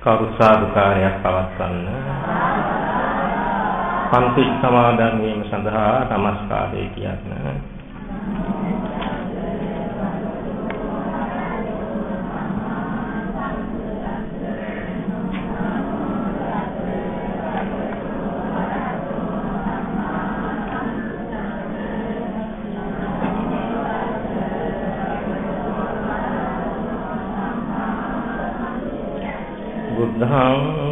කවුරු සාදුකාරයක් පවත්වන්න. පන්ති සමාදන් වීම සඳහා নমස්කාරය කියන්න.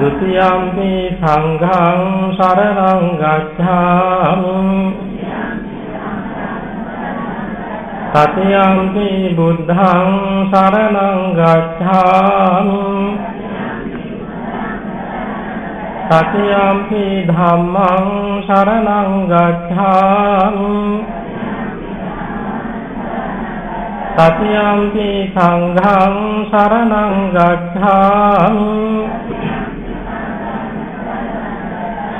ဒုတိယံပိသံဃံသရဏံဂัจฉามิတတိယံပိဗုဒ္ဓံသရဏံဂัจฉามิတတိယံပိဓမ္မံသရဏံဂัจฉาမိတတိယံပိသံဃံသရဏံဂัจฉာမိ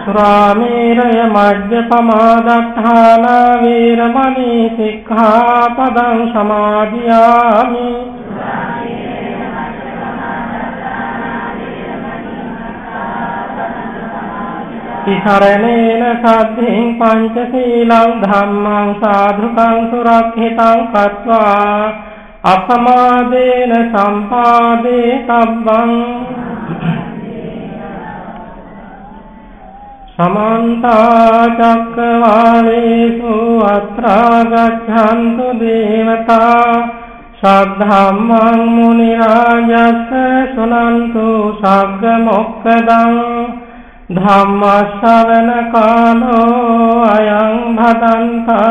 සුරාමේරය මජ්ජපමාදත්තාන වීරමණී සික්ඛාපදං සමාදියාමි තිසරණේන සද්ධින් පංචශීලං ධම්මං සාධුකං සුරක්ෂිතං කତ୍වා අපමාදේන සම්පාදේ සබ්බං සමන්ත චක්කවාලේසු අත්‍රා ගච්ඡන්තු දේවතා සද්ධම්මං මුනි රාජස්ස සුනන්තු සග්ග මොක්කදං ධම්ම ශ්‍රවණ කාලෝ අයං භදන්තා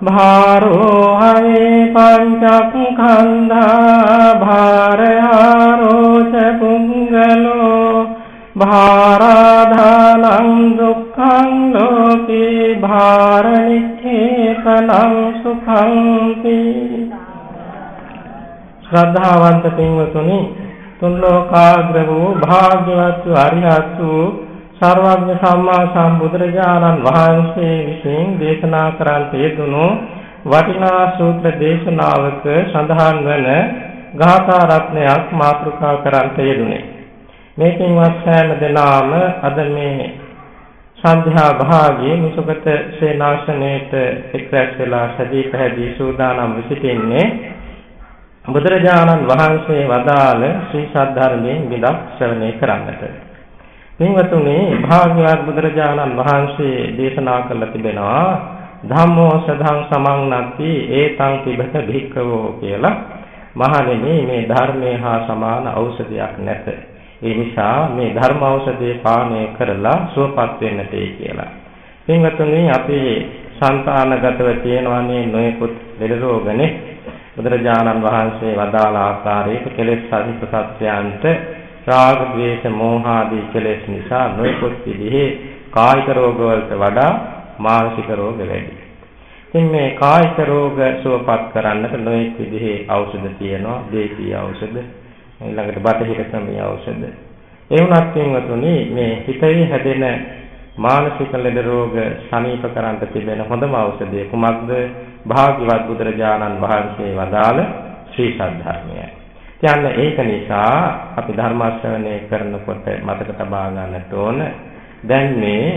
භාරෝ හවේ පංචක්ඛන්ධා භාරයාරෝච පුංගලෝ භාරාධානං දුක්ඛං ලෝකේ භාරනිච්ඡේපනං සුඛං ශ්‍රද්ධාවන්ත පින්වතුනි තුන් ලෝකාග්‍ර වූ භාග්‍යවත් වූ අරිහත් වූ සර්වඥ සම්මා සම්බුදුරජාණන් වහන්සේ විසින් දේශනා කරන්ට යෙදුණු වටිනා සූත්‍ර දේශනාවක සඳහන් වන ගාථා රත්නයක් මාතෘකා කරන්ට යෙදුනේ මේකෙන්වත් සෑම දෙනාම අද මේ සන්ධ්‍යා භාගයේ මුසුගත සේනාසනයේට එක්රැස් වෙලා සදී පැහැදී සූදානම් සිටින්නේ බුදුරජාණන් වහන්සේ වදාළ ශ්‍රී සද්ධර්මයෙන් විදක් ශ්‍රවණය කරන්නට. පින්වතුනේ භාග්‍යවත් බුදුරජාණන් වහන්සේ දේශනා කළ තිබෙනවා ධම්මෝ සදං සමං නැති ඒතං තිබත භික්ඛවෝ කියලා. මහණෙනි මේ ධර්මයේ හා සමාන ඖෂධයක් නැත. ඒ නිසා මේ ධර්ම ඖෂධය පානය කරලා සුවපත් වෙන්නට කියලා. පින්වතුනේ අපි సంతానගතව තියෙනවානේ නොයෙකුත් ලෙඩ රෝගනේ. බුදුරජාණන් වහන්සේ වදාළ ආකාරයේ කෙලෙස් සහිත සත්‍යයන්ට රාග, ద్వේෂ, මෝහ ආදී කෙලෙස් නිසා නොයෙකුත් විදිහේ කායික රෝග වලට වඩා මානසික රෝග වැඩි. ඉතින් මේ කායික රෝග සුවපත් කරන්නට නොයෙක් විදිහේ ඖෂධ තියෙනවා, දේශීය ඖෂධ, ඊළඟට බටහිර ක්‍රමීය ඖෂධ. ඒ වුණත් පින්වතුනි මේ හිතේ හැදෙන මානසික ලෙඩ රෝග සනීප කරන්න තිබෙන හොඳම ඖෂධය කුමක්ද? භාග්‍යවත් බුදුරජාණන් වහන්සේ වදාළ ශ්‍රී සද්ධර්මයයි. යන්න ඒක නිසා අපි ධර්ම ශ්‍රවණය කරනකොට මතක තබා ගන්නට ඕන දැන් මේ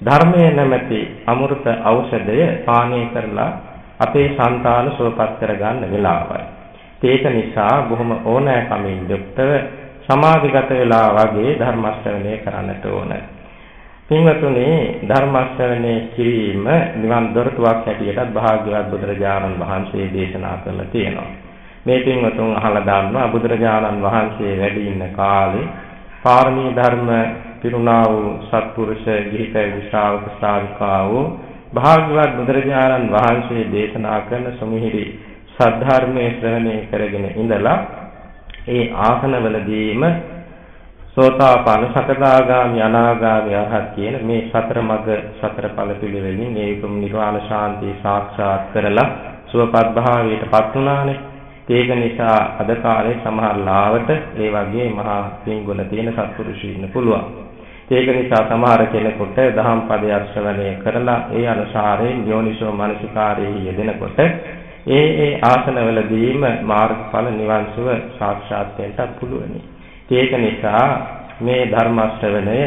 ධර්මයේ නැමැති අමෘත ඖෂධය පානය කරලා අපේ సంతාන සුවපත් කරගන්න වෙලාවයි. ඒක නිසා බොහොම ඕනෑකමින් යුක්තව සමාධිගත වෙලා වගේ ධර්ම ශ්‍රවණය කරන්නට ඕනේ. පින්වතුනි ධර්ම ශ්‍රවණය කිරීම නිවන් දොරටුවක් හැටියටත් භාග්‍යවත් බුදුරජාණන් වහන්සේ දේශනා කරලා තියෙනවා. මේ පින්වතුන් අහලා දන්නවා බුදුරජාණන් වහන්සේ වැඩ ඉන්න කාලේ පාරමී ධර්ම පිරුණා වූ සත්පුරුෂ ගිහිපැවි ශ්‍රාවක ශ්‍රාවිකාවෝ භාග්‍යවත් බුදුරජාණන් වහන්සේ දේශනා කරන සුමිහිරි සද්ධර්මයේ ශ්‍රවණය කරගෙන ඉඳලා ඒ ආසනවලදීම සෝතාපන්න සකදාගාමි අනාගාමි අරහත් කියන මේ සතර මඟ සතර ඵල පිළිවෙලින් ඒ උතුම් නිර්වාණ ශාන්තිය සාක්ෂාත් කරලා සුවපත් භාවයටපත් වුණානේ. ඒක නිසා අද කාලේ සමහර ලාවට ඒ වගේ මහා පින්ගුණ තියෙන සත්පුරුෂය ඉන්න පුළුවන්. ඒක නිසා සමහර කෙනෙකුට දහම් පදයක් ශ්‍රවණය කරලා ඒ අනුසාරයෙන් යෝනිසෝ මනසිකාරයේ යෙදෙනකොට ඒ ඒ ආසනවලදීම මාර්ගඵල නිවන් සුව සාක්ෂාත් වෙන්නත් පුළුවනි. ඒක නිසා මේ ධර්ම ශ්‍රවණය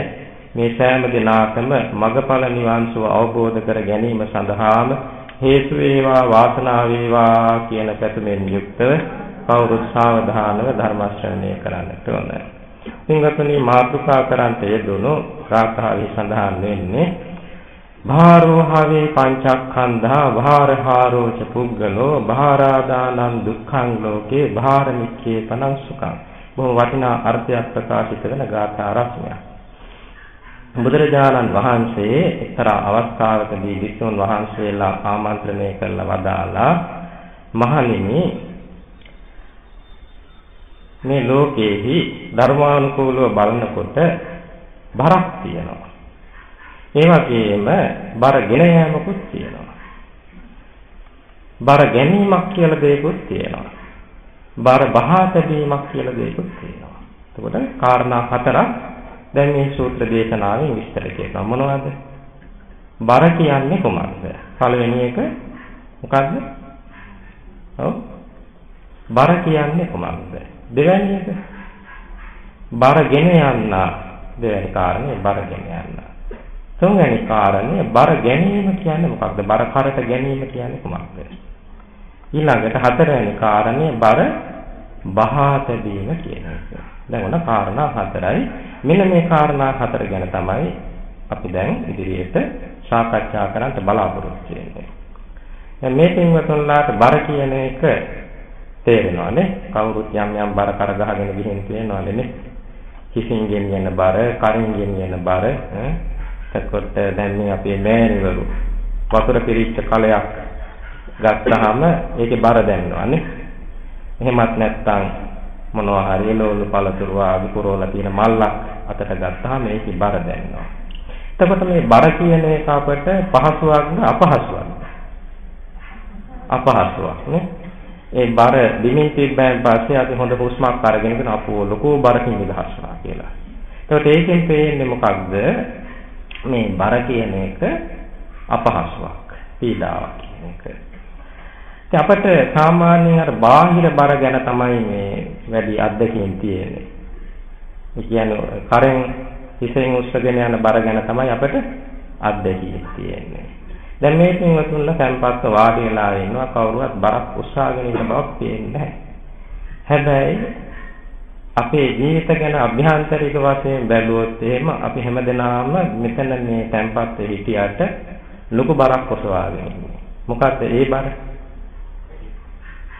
මේ සෑම දිනාකම මගඵල නිවන් සුව අවබෝධ කර ගැනීම සඳහාම හේතු වේවා වාසනාව වේවා කියන පැතුමෙන් යුක්තව කවුරුත් සාවධානව ධර්ම ශ්‍රවණය කරන්නට ඕන. පින්වත්නි මාතෘකා කරන්ට යෙදුණු ගාථාවේ සඳහන් වෙන්නේ භාරෝහවේ පංචක්ඛන්ධා භාරහාරෝච පුද්ගලෝ භාරාදානං දුක්ඛං ලෝකේ භාරමිච්ඡේ පනං සුඛං බොහොම වටිනා අර්ථයක් ප්‍රකාශිත වෙන ගාථා රත්නයක්. බුදුරජාණන් වහන්සේ එක්තරා අවස්ථාවකදී විසුණු වහන්සේලා ආමන්ත්‍රණය කළ වදාලා මහණෙනි මේ ලෝකේහි ධර්මානුකූලව බලනකොට බරක් තියෙනවා. ඒ වගේම බර ගෙන යාමකුත් තියෙනවා. බර ගැනීමක් කියලා දෙයක්ත් තියෙනවා. බර බහා තැබීමක් කියලා දෙයක්ත් තියෙනවා. එතකොට කාරණා හතරක් දැන් මේ සූත්‍ර දේශනාවෙන් විස්තර කරනවා. මොනවද? බර කියන්නේ කොහොමද? පළවෙනි එක මොකද්ද? ඔව්. බර කියන්නේ කොහොමද? දෙවැනි එක බර ගෙන යන්න දෙවැනි කාරණේ බර ගෙන යන්න. තුන්වැනි කාරණේ බර ගැනීම කියන්නේ මොකක්ද? බර කරට ගැනීම කියන්නේ කොහොමද? ඊළඟට හතරවෙනි කාරණේ බර බහා තැබීම කියන එක. දැන් ඔන්න කාරණා හතරයි. මෙන්න මේ කාරණා හතර ගැන තමයි අපි දැන් ඉදිරියට සාකච්ඡා කරන්න බලාපොරොත්තු වෙන්නේ. දැන් මේ පින්වතුන්ලාට බර කියන එක තේරෙනවානේ. කවුරුත් යම් යම් බර කර ගහගෙන ගිහින් තියෙනවානේ නේ. කිසින් ගෙනියන බර, කරින් ගෙනියන බර, එතකොට දැන් මේ අපේ මෑණිවරු වතුර පිරිච්ච කලයක් ගත්තාම ඒකේ බර දැනෙනවානේ. එහෙමත් නැත්නම් මොනවා හරි එළවලු පළතුරු ආදි පුරවලා තියෙන මල්ලක් අතට ගත්තාම ඒකේ බර දැනෙනවා. එතකොට මේ බර කියන එක අපට පහසුවක්ද අපහසුවක්ද? අපහසුවක් නේ. ඒ බර දිමින් තිබ්බයන් පස්සේ අපි හොඳ හුස්මක් අරගෙන කියන අපෝ ලොකෝ බරකින් නිදහස්වා කියලා. එතකොට ඒකෙන් පේන්නේ මොකක්ද? මේ බර කියන එක අපහසුවක්, පීඩාවක් කියන එක. ඉතින් අපිට සාමාන්‍යයෙන් අර බාහිර බර ගැන තමයි මේ වැඩි අත්දැකීම් තියෙන්නේ. ඒ කියන්නේ කරෙන් හිසෙන් උස්සගෙන යන බර ගැන තමයි අපිට අත්දැකීම් තියෙන්නේ. දැන් මේ පින්වතුන්ලා සම්පත්ත වාඩි වෙලා ඉන්නවා කවුරුවත් බරක් උස්සාගෙන ඉන්න බවක් පේන්නේ හැබැයි අපේ ජීවිත ගැන අභ්‍යන්තරික වශයෙන් බැලුවොත් එහෙම අපි හැමදෙනාම මෙතන මේ තැම්පත් හිටියට ලොකු බරක් ඔසවාගෙන ඉන්නේ. මොකද්ද ඒ බර?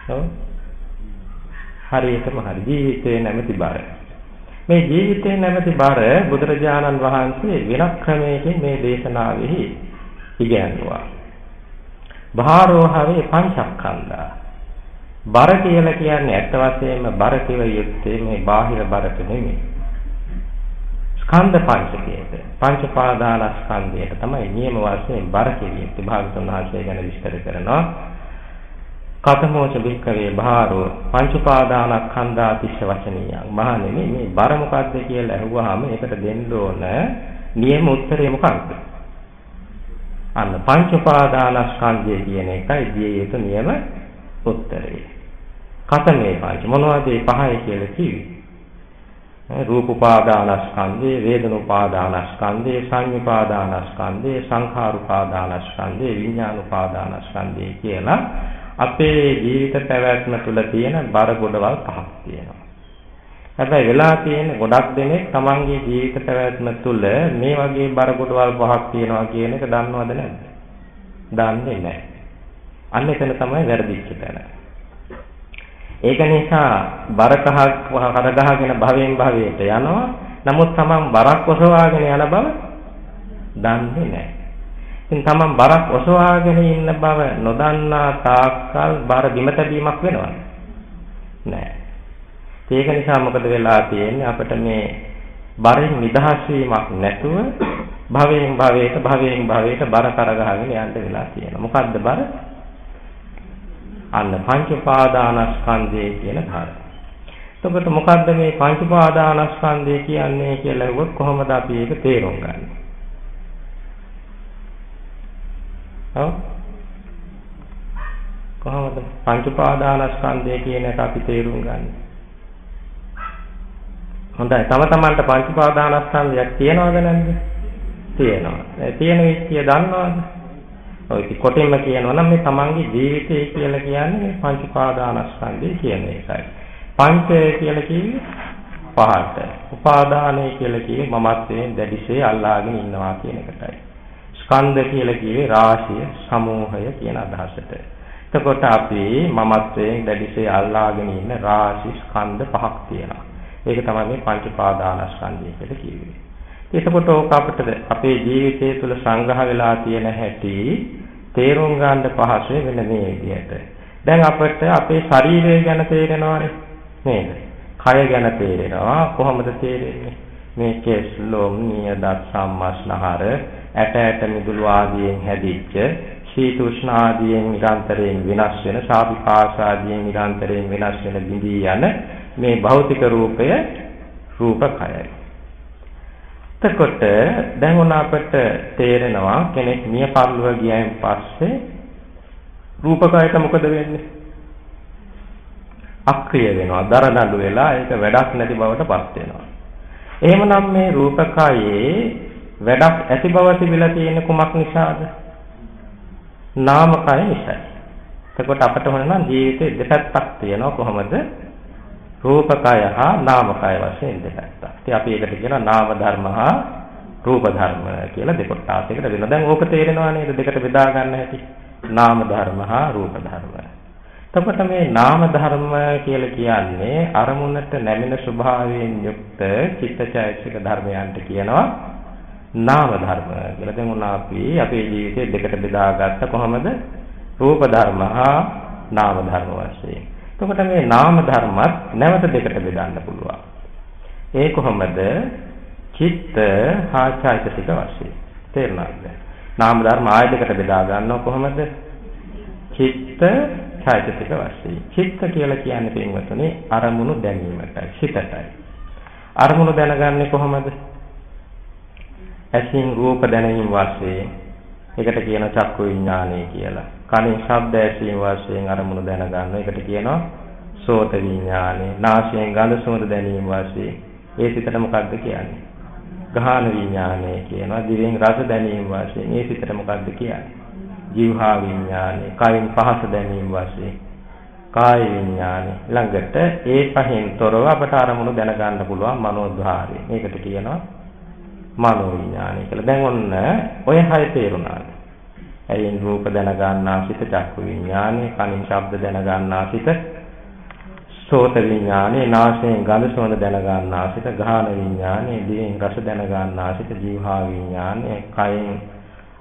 ඔව්. හරියටම හරි ජීවිතේ නැමැති බර. මේ ජීවිතේ නැමැති බර බුදුරජාණන් වහන්සේ වෙනත් ක්‍රමයකින් මේ දේශනාවෙහි ඉගැන්වුවා. භාරෝහවේ පංචස්කන්ධා. බර කියලා කියන්නේ ඇත්ත වශයෙන්ම බර කිව යුත්තේ මේ බාහිර බරට නෙමෙයි. ස්කන්ධ පංචකයට පංච පාදානස්කන්ධයට තමයි නියම වශයෙන් බර කියන්නේ භාගතුන් වහන්සේ ගැන විස්තර කරනවා. කතමෝච බික්කවේ භාරෝ පංච පාදානස්කන්ධා තිස්ස වචනියං මහණෙනි මේ බර මොකද්ද කියලා අහුවාම ඒකට දෙන්න ඕන නියම උත්තරේ මොකක්ද? අන්න පංච පාදානස්කන්ධය කියන එකයි දිය යුතු නියම උත්තරේ. කතමේ පංච මොනවද මේ පහයි කියලා කිව්වේ? රූප උපාදානස්කන්ධේ, වේදන උපාදානස්කන්ධේ, සංඤ්ඤ උපාදානස්කන්ධේ, සංඛාර උපාදානස්කන්ධේ, විඥාන උපාදානස්කන්ධේ කියලා අපේ ජීවිත පැවැත්ම තුළ තියෙන බර ගොඩවල් පහක් තියෙනවා. හැබැයි වෙලා තියෙන ගොඩක් දෙනෙක් තමන්ගේ ජීවිත පැවැත්ම තුළ මේ වගේ බර ගොඩවල් පහක් තියෙනවා කියන එක දන්නවද නැද්ද? දන්නේ නැහැ. අන්න එතන තමයි වැරදිච්ච තැන. ඒක නිසා බර කහ කරගහගෙන භවෙන් භවයට යනවා. නමුත් තමන් බරක් ඔසවාගෙන යන බව දන්නේ නැහැ. ඉතින් තමන් බරක් ඔසවාගෙන ඉන්න බව නොදන්නා තාක්කල් බර බිම තැබීමක් වෙනවද? නැහැ. ඒක නිසා මොකද වෙලා තියෙන්නේ අපිට මේ බරෙන් නිදහස් වීමක් නැතුව භවයෙන් භවයට භවයෙන් භවයට බර කරගහගෙන යන්න වෙලා තියෙනවා. මොකද්ද බර? අන්න පංච පාදානස්කන්ධය කියන ධර්ම. එතකොට මොකද්ද මේ පංච පාදානස්කන්ධය කියන්නේ කියලා හෙවොත් කොහොමද අපි ඒක තේරුම් ගන්නේ? ඔව් කොහොමද පංච පාදානස්කන්ධය කියන එක අපි තේරුම් ගන්නේ? හොඳයි තම තමන්ට පංච පාදානස්කන්ධයක් තියෙනවද නැද්ද? තියෙනවා. ඒ තියෙන විශ්ය දන්නවද? ඔය කොටින්ම කියනවා නම් මේ තමන්ගේ ජීවිතය කියලා කියන්නේ මේ පංච පාදානස්කන්ධය කියන එකයි. පංචය කියලා කියන්නේ පහට. උපාදානය කියලා කියන්නේ මමත්වයෙන් දැඩිසේ අල්ලාගෙන ඉන්නවා කියන එකටයි. ස්කන්ධ කියලා කියේ රාශිය, සමූහය කියන අදහසට. එතකොට අපි මමත්වයෙන් දැඩිසේ අල්ලාගෙන ඉන්න රාශි ස්කන්ධ පහක් තියෙනවා. ඒක තමයි මේ පංච පාදානස්කන්ධය කියලා කියන්නේ. එතකොට ඕක අපිට අපේ ජීවිතය තුළ සංග්‍රහ වෙලා තියෙන හැටි තේරුම් ගන්න පහසුයි වෙන මේ විදිහට. දැන් අපිට අපේ ශරීරය ගැන තේරෙනවානේ නේද? කය ගැන තේරෙනවා කොහොමද තේරෙන්නේ? මේ කෙස් ලොම් නියදත් සම්මස්නහර ඇට ඇට මිදුළු ආදියෙන් හැදිච්ච සීත උෂ්ණ ආදියෙන් නිරන්තරයෙන් වෙනස් වෙන සාපිපාස ආදියෙන් නිරන්තරයෙන් වෙනස් වෙන බිඳී යන මේ භෞතික රූපය රූපකයයි. එතකොට දැන් උන අපට තේරෙනවා කෙනෙක් මිය පරලොව ගියයින් පස්සේ රූපකයට මොකද වෙන්නේ? අක්‍රිය වෙනවා, දරදඬු වෙලා ඒක වැඩක් නැති බවට පත් වෙනවා. එහෙමනම් මේ රූපකයේ වැඩක් ඇති බව තිබිලා තියෙන කුමක් නිසාද? නාමකය නිසායි. එතකොට අපට හොන නම් ජීවිතේ දෙපැත්තක් තියෙනවා කොහොමද? රූපකය හා නාමකය වශයෙන් දෙකක්. ඉතින් අපි ඒකට කියනවා නාම ධර්ම හා රූප ධර්ම කියලා දෙකොටාසයකට වෙනවා. දැන් ඕක තේරෙනවා නේද? දෙකට බෙදා ගන්න හැටි. නාම ධර්ම හා රූප ධර්ම. එතකොට මේ නාම ධර්ම කියලා කියන්නේ අරමුණට නැමෙන ස්වභාවයෙන් යුක්ත චිත්තචෛතසික ධර්මයන්ට කියනවා නාම ධර්ම කියලා. දැන් උනා අපි අපේ ජීවිතේ දෙකට බෙදාගත්ත කොහොමද? රූප ධර්ම හා නාම ධර්ම වශයෙන්. එතකොට මේ නාම ධර්මත් නැවත දෙකට බෙදන්න පුළුවන්. ඒ කොහොමද? චිත්ත හා චෛතසික වශයෙන්. තේරුණාද? නාම ධර්ම ආය දෙකට බෙදා ගන්නව කොහොමද? චිත්ත චෛතසික වශයෙන්. චිත්ත කියලා කියන්නේ පින්වතුනි අරමුණු දැනීමටයි, සිතටයි. අරමුණු දැනගන්නේ කොහොමද? ඇසින් රූප දැනීම වශයෙන් ඒකට කියන චක්කු විඥානය කියලා. කනින් ශබ්ද ඇසීම වශයෙන් අරමුණු දැනගන්න. ඒකට කියනවා සෝත විඥානය. නාසයෙන් ගඳ සුවඳ දැනීම වශයෙන්. ඒ සිතට මොකද්ද කියන්නේ? ගහන විඥානය කියනවා. දිවෙන් රස දැනීම වශයෙන්. ඒ සිතට මොකද්ද කියන්නේ? ජීවහා විඥානය. කයින් පහස දැනීම වශයෙන්. කාය විඥානය. ළඟට ඒ පහෙන් තොරව අපට අරමුණු දැනගන්න පුළුවන් මනෝද්වාරය. මේකට කියනවා මනෝ විඥානය කියලා. දැන් ඔන්න ඔය හය තේරුණාද? ඇයින් රූප දැන ගන්නා සිත චක්කු විඥානය, කනින් ශබ්ද දැන ගන්නා සිත සෝත විඥානේ නාසයෙන් ගඳ සුවඳ දැන ගන්නා සිත ගාහන විඥානේ දිවෙන් රස දැන ගන්නා සිත ජීවහා විඥානේ කයෙන්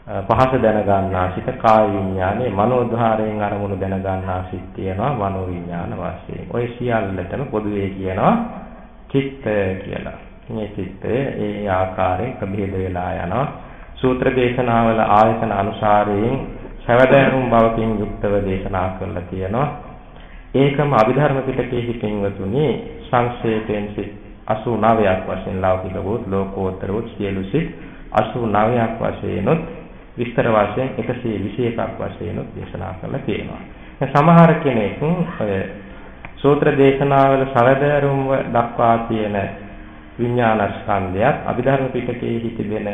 පහස දැන ගන්නා සිත කාය විඥානේ මනෝධාරයෙන් අරමුණු දැන ගන්නා සිත් තියෙනවා මනෝ විඥාන වශයෙන්. ඔය සියල්ලටම පොදුවේ කියනවා චිත්ත කියලා. මේ චිත්තය ඒ ආකාරයෙන් ප්‍රභේද වෙලා යනවා. සූත්‍ර දේශනාවල ආයතන අනුසාරයෙන් සවදෑරුම් බවකින් යුක්තව දේශනා කරලා තියෙනවා. ඒකම අභිධර්ම පිටකයේ පින්වතුනි සංක්ෂේපයෙන් 89ක් වශයෙන් ලෞකික වූ ලෝකෝත්තර වූ සියලු සිත් 89ක් වශයෙන්ොත් විස්තර වශයෙන් 121ක් වශයෙන්ොත් දේශනා කරලා තියෙනවා. සමහර කෙනෙක් ඔය සූත්‍ර දේශනාවල සවදෑරුම්ව දක්වා තියෙන විඥානස්කන්ධයත් අභිධර්ම පිටකයේ තිබෙන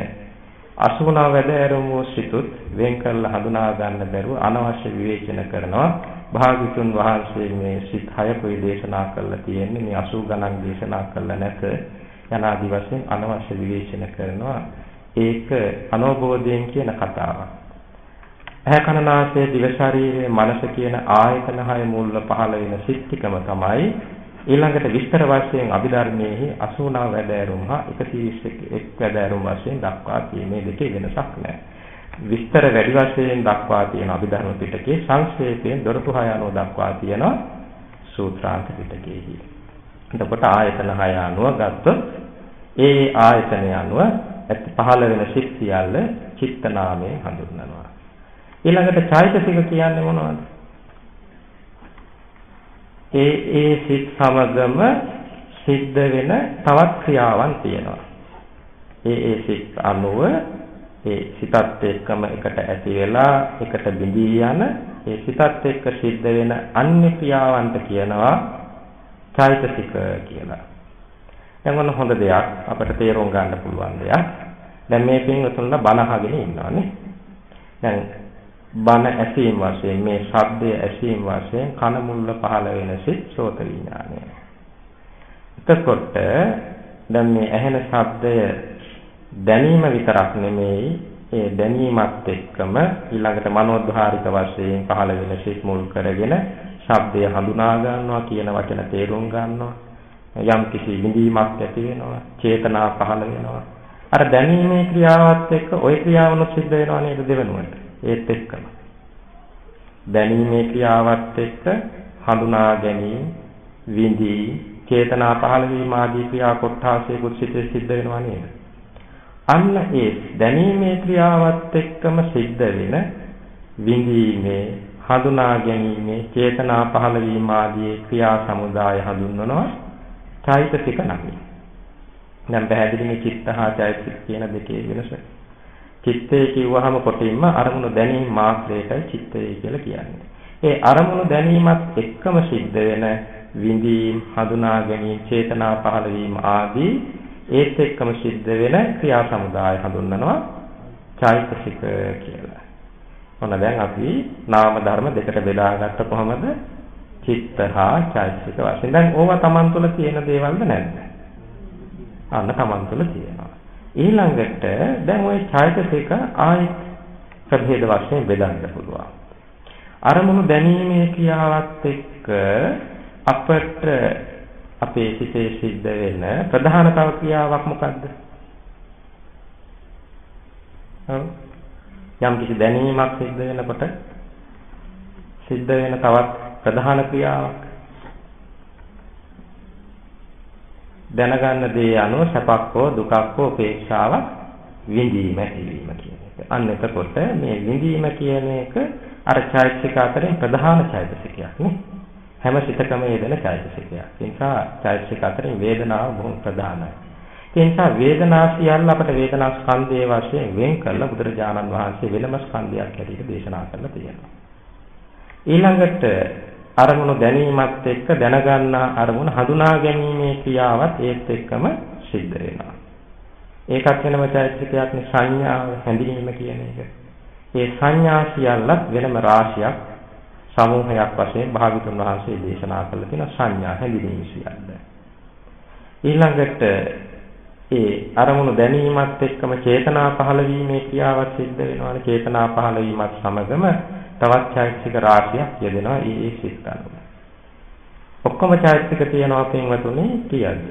අසුණා වැඩෑරුම් වූ සිතුත් වෙන් කරලා හඳුනා ගන්න බැරුව අනවශ්‍ය විවේචන කරනවා. භාග්‍යතුන් වහන්සේ මේ සිත් හයකුයි දේශනා කරලා තියෙන්නේ. මේ 80 ගණන් දේශනා කරලා නැත. යනාදි වශයෙන් අනවශ්‍ය විවේචන කරනවා. ඒක අනෝබෝධයෙන් කියන කතාවක් ඇහැ කන නාසය දිව ශරීරය මනස කියන ආයතන හය මුල්ව පහළ වෙන සිත් ටිකම තමයි ඊළඟට විස්තර වශයෙන් අභිධර්මයේ 89 වැඩෑරුම් හා 121 වැඩෑරුම් වශයෙන් දක්වා තියෙන්නේ දෙකේ වෙනසක් නැහැ. විස්තර වැඩි වශයෙන් දක්වා තියෙන අභිධර්ම පිටකේ සංක්ෂේපයෙන් දොරටු 6 අනුව දක්වා තියෙනවා සූත්‍රාන්ත පිටකයේහි. එතකොට ආයතන 6 අනුව ගත්තොත් ඒ ආයතනය අනුව ඇති පහළ වෙන සිත් සියල්ල චිත්ත නාමයෙන් හඳුන්වනවා. ඊළඟට චෛතසික කියන්නේ මොනවද? ඒ ඒ සිත් සමගම සිද්ධ වෙන තවත් ක්‍රියාවන් තියෙනවා. ඒ ඒ සිත් අනුව ඒ සිතත් එක්කම එකට ඇති වෙලා එකට බිඳී යන ඒ සිතත් එක්ක සිද්ධ වෙන අන්‍ය ක්‍රියාවන්ට කියනවා චෛතසික කියලා. දැන් මොන හොඳ දෙයක් අපිට තේරුම් ගන්න පුළුවන් දෙයක්. දැන් මේ පින්වතුන්ලා බණ අහගෙන ඉන්නවානේ. දැන් බන ඇසීම වශයෙන් මේ ශබ්දය ඇසීම වශයෙන් කන මුල්ල පහළ වෙන සිත් සෝත විඥානය. එතකොට දැන් මේ ඇහෙන ශබ්දය දැනීම විතරක් නෙමෙයි ඒ දැනීමත් එක්කම ඊළඟට මනෝද්වාරික වශයෙන් පහළ වෙන සිත් මුල් කරගෙන ශබ්දය හඳුනා ගන්නවා කියන වචන තේරුම් ගන්නවා යම් කිසි විඳීමක් ඇති වෙනවා චේතනා පහළ වෙනවා. අර දැනීමේ ක්‍රියාවත් එක්ක ওই ක්‍රියාවනොත් සිද්ධ වෙනවා නේද දෙවෙනුවට? ඒත් එක්කම. දැනීමේ ක්‍රියාවත් එක්ක හඳුනා ගැනීම විඳී චේතනා පහළ වීම ආදී ක්‍රියා කොටාසයකුත් සිතේ සිද්ධ වෙනවා නේද? අන්න ඒ දැනීමේ ක්‍රියාවත් එක්කම සිද්ධ වෙන විඳීමේ හඳුනා ගැනීමේ චේතනා පහළ වීම ආදී ක්‍රියා සමුදාය හඳුන්වනවා. චෛතසික නමින්. දැන් පැහැදිලි මේ චිත්ත හා චෛතසික කියන දෙකේ වෙනස. චිත්තය කිව්වහම කොටින්ම අරමුණු දැනීම මාත්‍රයටයි චිත්තය කියලා කියන්නේ. ඒ අරමුණු දැනීමත් එක්කම සිද්ධ වෙන විඳීම්, හඳුනා ගැනීම, චේතනා පහළ වීම ආදී ඒත් එක්කම සිද්ධ වෙන ක්‍රියා සමුදාය හඳුන්වනවා චෛතසික කියලා. ඔන්න දැන් අපි නාම ධර්ම දෙකට බෙදාගත්ත කොහමද? චිත්ත හා චෛතසික වශයෙන්. දැන් ඕවා Taman තුල තියෙන දේවල්ද නැද්ද? අන්න Taman තුල තියෙනවා. ඊළඟට දැන් ওই ඡායතසික ආයෙත් ප්‍රභේද වශයෙන් බෙදන්න පුළුවන්. අරමුණු දැනීමේ ක්‍රියාවත් එක්ක අපට අපේ සිතේ සිද්ධ වෙන ප්‍රධාන තව ක්‍රියාවක් මොකද්ද? ඔව්. යම් කිසි දැනීමක් සිද්ධ වෙනකොට සිද්ධ වෙන තවත් ප්‍රධාන ක්‍රියාවක් දැනගන්න දේ අනුව සැපක් හෝ දුකක් හෝ උපේක්ෂාවක් විඳීම ඇතිවීම කියන එක. අන්න එතකොට මේ විඳීම කියන එක අර චෛතසික අතරින් ප්‍රධාන චෛතසිකයක් නේ. හැම සිතකම යෙදෙන චෛතසිකයක්. ඒ නිසා චෛතසික අතරින් වේදනාව බොහොම ප්‍රධානයි. ඒ නිසා වේදනා සියල්ල අපට වේදනා ස්කන්ධයේ වශයෙන් වෙන් කරලා බුදුරජාණන් වහන්සේ වෙනම ස්කන්ධයක් හැටියට දේශනා කරලා තියෙනවා. ඊළඟට අරමුණු දැනීමත් එක්ක දැනගන්නා අරමුණ හඳුනා ගැනීමේ ක්‍රියාවත් ඒත් එක්කම සිද්ධ වෙනවා. ඒකත් වෙනම චෛත්‍යකයක් නේ සංඥාව හැඳිනීම කියන එක. ඒ සංඥා සියල්ලත් වෙනම රාශියක් සමූහයක් වශයෙන් භාගතුන් වහන්සේ දේශනා කළ තියෙන සංඥා හැඳිනීම සියල්ල. ඊළඟට ඒ අරමුණු දැනීමත් එක්කම චේතනා පහළ වීමේ ක්‍රියාවක් සිද්ධ වෙනවානේ චේතනා පහළ වීමත් සමගම තවත් චෛතසික රාශියක් යෙදෙනවා ඒ ඒ සිත් අනුව. ඔක්කොම චෛතසික තියෙනවා පින්වතුනි කීයද?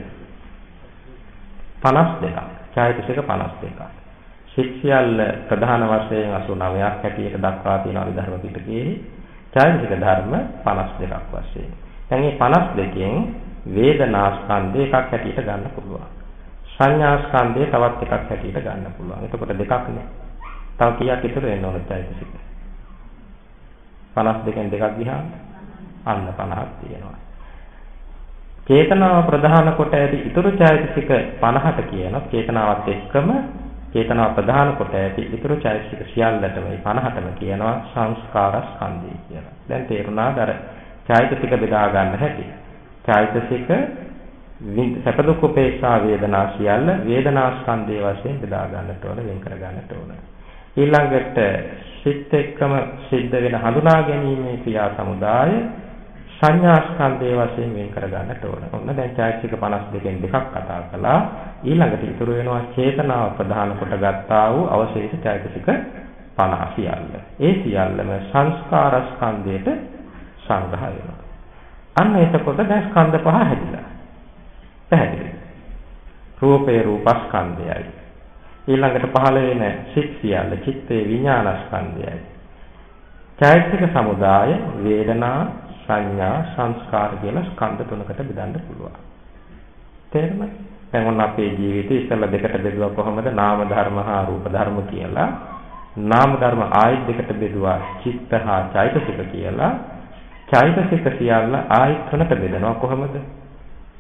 52ක්. චෛතසික 52ක්. ශික්ෂයල්ල ප්‍රධාන වශයෙන් 89ක් හැටියට දක්වා තියෙන විධර්ම පිටකයේ චෛතසික ධර්ම 52ක් වශයෙන්. දැන් මේ 52කින් වේදනා ස්කන්ධය එකක් හැටියට ගන්න පුළුවන්. සංඥා ස්කන්ධය තවත් එකක් හැටියට ගන්න පුළුවන්. එතකොට දෙකක් නේ. තව කීයක් ඉතුරු වෙන්න ඕනද චෛතසික? 52කින් දෙකක් ගියාම අන්න 50ක් තියෙනවා. චේතනාව ප්‍රධාන කොට ඇති ඉතුරු චෛතසික 50ට කියනවා. චේතනාවත් එක්කම චේතනාව ප්‍රධාන කොට ඇති ඉතුරු චෛතසික සියල්ලටම මේ 50ටම කියනවා සංස්කාර ස්කන්ධය කියලා. දැන් තේරුණාද අර චෛතසික බෙදා ගන්න හැටි? චෛතසික සැප දුක් උපේක්ෂා වේදනා සියල්ල වේදනා ස්කන්ධයේ වශයෙන් බෙදා ගන්නට ඕන වෙන් කර ගන්නට ඕන. ඊළඟට සිත් එක්කම සිද්ධ වෙන හඳුනා ගැනීමේ ක්‍රියා සමුදාය සංඥා ස්කන්ධයේ වශයෙන් වෙන් කර ගන්නට ඕන. ඔන්න දැන් චෛතසික 52කින් දෙකක් කතා කළා. ඊළඟට ඉතුරු වෙනවා චේතනාව ප්‍රධාන කොට ගත්තා වූ අවශේෂ චෛතසික 50 සියල්ල. ඒ සියල්ලම සංස්කාර ස්කන්ධයට සංග්‍රහ වෙනවා. අන්න එතකොට දැන් ස්කන්ධ පහ හැදිලා. පැහැදිලි. රූපේ රූපස්කන්ධයයි. ඊළඟට පහළ වෙන සිත් සියල්ල චිත්තේ විඥානස්කන්ධයයි. චෛතසික සමුදාය වේදනා සංඥා සංස්කාර කියලා ස්කන්ධ තුනකට බෙදන්න පුළුවන්. තේරුණාද? දැන් ඔන්න අපේ ජීවිතේ ඉස්සෙල්ලා දෙකට බෙදුවා කොහොමද? නාම ධර්ම හා රූප ධර්ම කියලා. නාම ධර්ම ආයත් දෙකට බෙදුවා චිත්ත හා චෛතසික කියලා. චෛතසික සියල්ල ආයත් තුනකට බෙදනවා කොහොමද?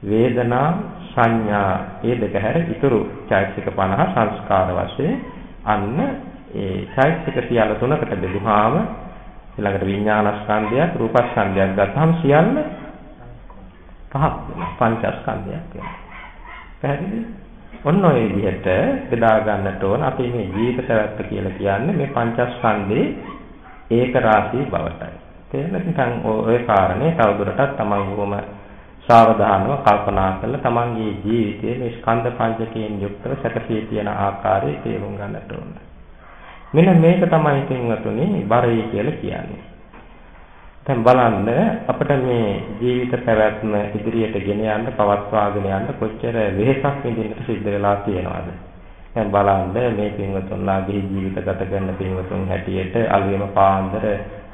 වේදනා සංඥා ඒ දෙක හැර ඉතුරු චෛතසික 50 සංස්කාර වශයෙන් අන්න ඒ චෛතසික සියල්ල තුනකට බෙදුවාම ඊළඟට විඥානස්කන්ධයත් රූපස්කන්ධයක් ගත්තාම සියල්ල පහක් වෙනවා. පංචස්කන්ධයක් වෙනවා. පැහැදිලිද? ඔන්න ඔය විදිහට බෙදා ගන්නට ඕන. අපි මේ ජීවිත පැවැත්ම කියලා කියන්නේ මේ පංචස්කන්ධේ ඒක රාශී බවටයි. තේරෙනවද? නිකන් ඔය කාරණේ තවදුරටත් තමන් වුම සාවධානව කල්පනා කරලා තමන්ගේ ජීවිතයේ මේ ස්කන්ධ පංචකයෙන් යුක්තව සැකසී තියෙන ආකාරය තේරුම් ගන්නට ඕන. මෙන්න මේක තමයි පින්වතුනි බරයි කියලා කියන්නේ. දැන් බලන්න අපිට මේ ජීවිත පැවැත්ම ඉදිරියට ගෙන යන්න පවත්වාගෙන යන්න කොච්චර වෙහෙසක් විඳින්නට සිද්ධ වෙලා තියෙනවද? දැන් බලන්න මේ පින්වතුන්ලාගේ ජීවිත ගත කරන පින්වතුන් හැටියට අලුයම පාන්දර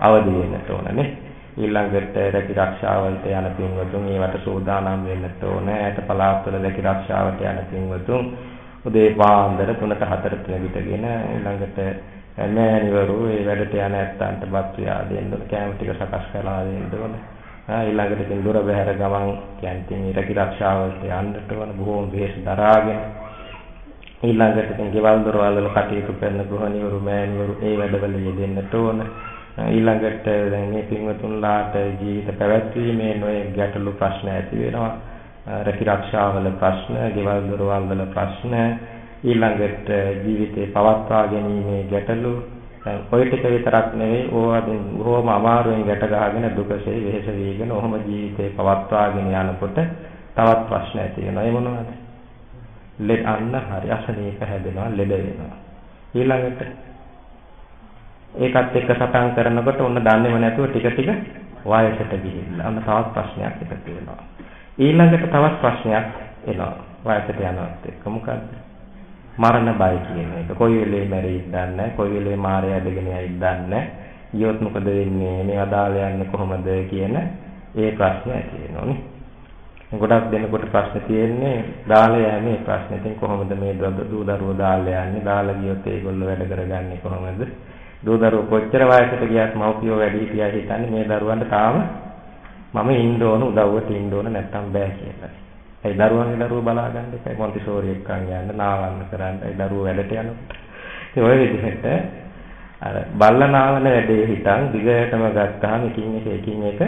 අවදි වෙන්නට ඕනනේ. ඊළඟට රැකී ආරක්ෂාවලට යන පින්වතුන් ඒවට සූදානම් වෙන්නට ඕන. ඈත පළාත්වල රැකී ආරක්ෂාවට යන පින්වතුන් උදේ පාන්දර 3ට 4ට නැගිටගෙන ඊළඟට මෑණිවරු ඒ වැඩට යන ඇත්තන්ට බත් පියා දෙන්න කෑම ටික සකස් කරලා දෙන්න ඕන. ඊළඟට ඉතින් දුර බැහැර ගමන් කියන්නේ මේ රැකී ආරක්ෂාවලට යන්නට ඕන බොහෝම වෙහෙස දරාගෙන ඊළඟට ඉතින් ගෙවල් දොරවල් වල කටයුතු කරන ගෘහණිවරු මෑණිවරු ඒ වැඩවල යෙදෙන්නට ඕන. ඊළඟට දැන් මේ පින්වතුන්ලාට ජීවිත පැවැත්වීමේ නොයෙක් ගැටලු ප්‍රශ්න ඇති වෙනවා. රැකිරක්ෂාවල ප්‍රශ්න, ගෙවල් දොරවල් වල ප්‍රශ්න, ඊළඟට ජීවිතේ පවත්වා ගැනීමේ ගැටලු දැන් ඔය ටික විතරක් නෙවෙයි ඕවා දැන් බොහොම අමාරුවෙන් ගැට ගහගෙන දුකසේ වෙහෙස වීගෙන ඔහොම ජීවිතේ පවත්වාගෙන යනකොට තවත් ප්‍රශ්න ඇති වෙනවා. ඒ මොනවද? ලෙඩ අන්න හරි අසනීප හැදෙනවා, ලෙඩ වෙනවා. ඊළඟට ඒකත් එක්ක සටන් කරනකොට ඔන්න දන්නේම නැතුව ටික ටික වයසට ගිහිල්ලා ඔන්න තවත් ප්‍රශ්නයක් එකතු වෙනවා. ඊළඟට තවත් ප්‍රශ්නයක් එනවා. වයසට යනවත් එක්ක මොකද්ද? මරණ බය කියන එක. කොයි වෙලේ මැරෙයිද දන්නේ නැහැ. කොයි වෙලේ මාරය ඇදගෙන යයිද දන්නේ නැහැ. ගියොත් මොකද වෙන්නේ? මේ අදාළ යන්නේ කොහොමද කියන ඒ ප්‍රශ්න ඇති වෙනෝනේ. ගොඩක් දෙනකොට ප්‍රශ්න තියෙන්නේ දාලා යන්නේ ප්‍රශ්න. ඉතින් කොහොමද මේ දූ දරුවෝ දාලා යන්නේ? දාලා ගියොත් ඒගොල්ලෝ වැඩ කරගන්නේ කොහොමද? දූ දරුවෝ කොච්චර වයසට ගියත් මව්පියෝ වැඩි හිටියා හිතන්නේ මේ දරුවන්ට තාම මම ඉන්න ඕන උදව්වට ඉන්න ඕන නැත්තම් බෑ කියලා. ඒ දරුවන්ගේ දරුවෝ බලා ගන්න එපා. මොන්ටිසෝරි එක්කන් යන්න නාවන්න කරන්න. ඒ දරුවෝ වැඩට යනකොට. ඒ ඔය විදිහට අර බල්ලනාවන වැඩේ හිටන් දිගටම ගත්තාම එකින් එක එකින් එක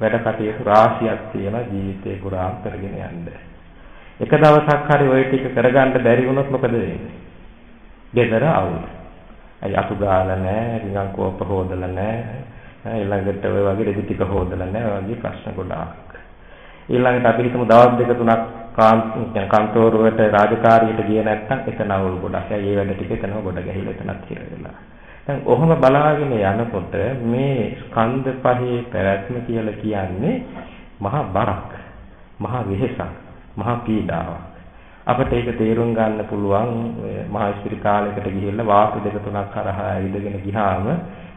වැඩ කටයුතු රාශියක් තියෙන ජීවිතේ පුරාම කරගෙන යන්න. එක දවසක් හරි ওই ටික කරගන්න බැරි වුණොත් මොකද වෙන්නේ? ගෙදර අවුල්. අය අතු ගාලා නැහැ, රිංගන් කෝප හොදලා නැහැ. ඊළඟට ඔය වගේ රෙදි ටික හොදලා නැහැ. ඔය වගේ ප්‍රශ්න ගොඩාක්. ඊළඟට අපි හිතමු දවස් දෙක තුනක් කන්තෝරුවට රාජකාරියට ගියේ නැත්නම් එතන අවුල් ගොඩක්. ඒ වැඩ ටික එතනම ගොඩ ගැහිලා එතනත් හිර වෙලා. දැන් ඔහොම බලාගෙන යනකොට මේ ස්කන්ධ පහේ පැවැත්ම කියලා කියන්නේ මහා බරක්, මහා වෙහෙසක්, මහා පීඩාවක්. අපිට ඒක තේරුම් ගන්න පුළුවන් මහා ඉස්තිරි කාලයකට ගිහිල්ලා වාසි දෙක තුනක් කරහා ඇවිදගෙන ගියාම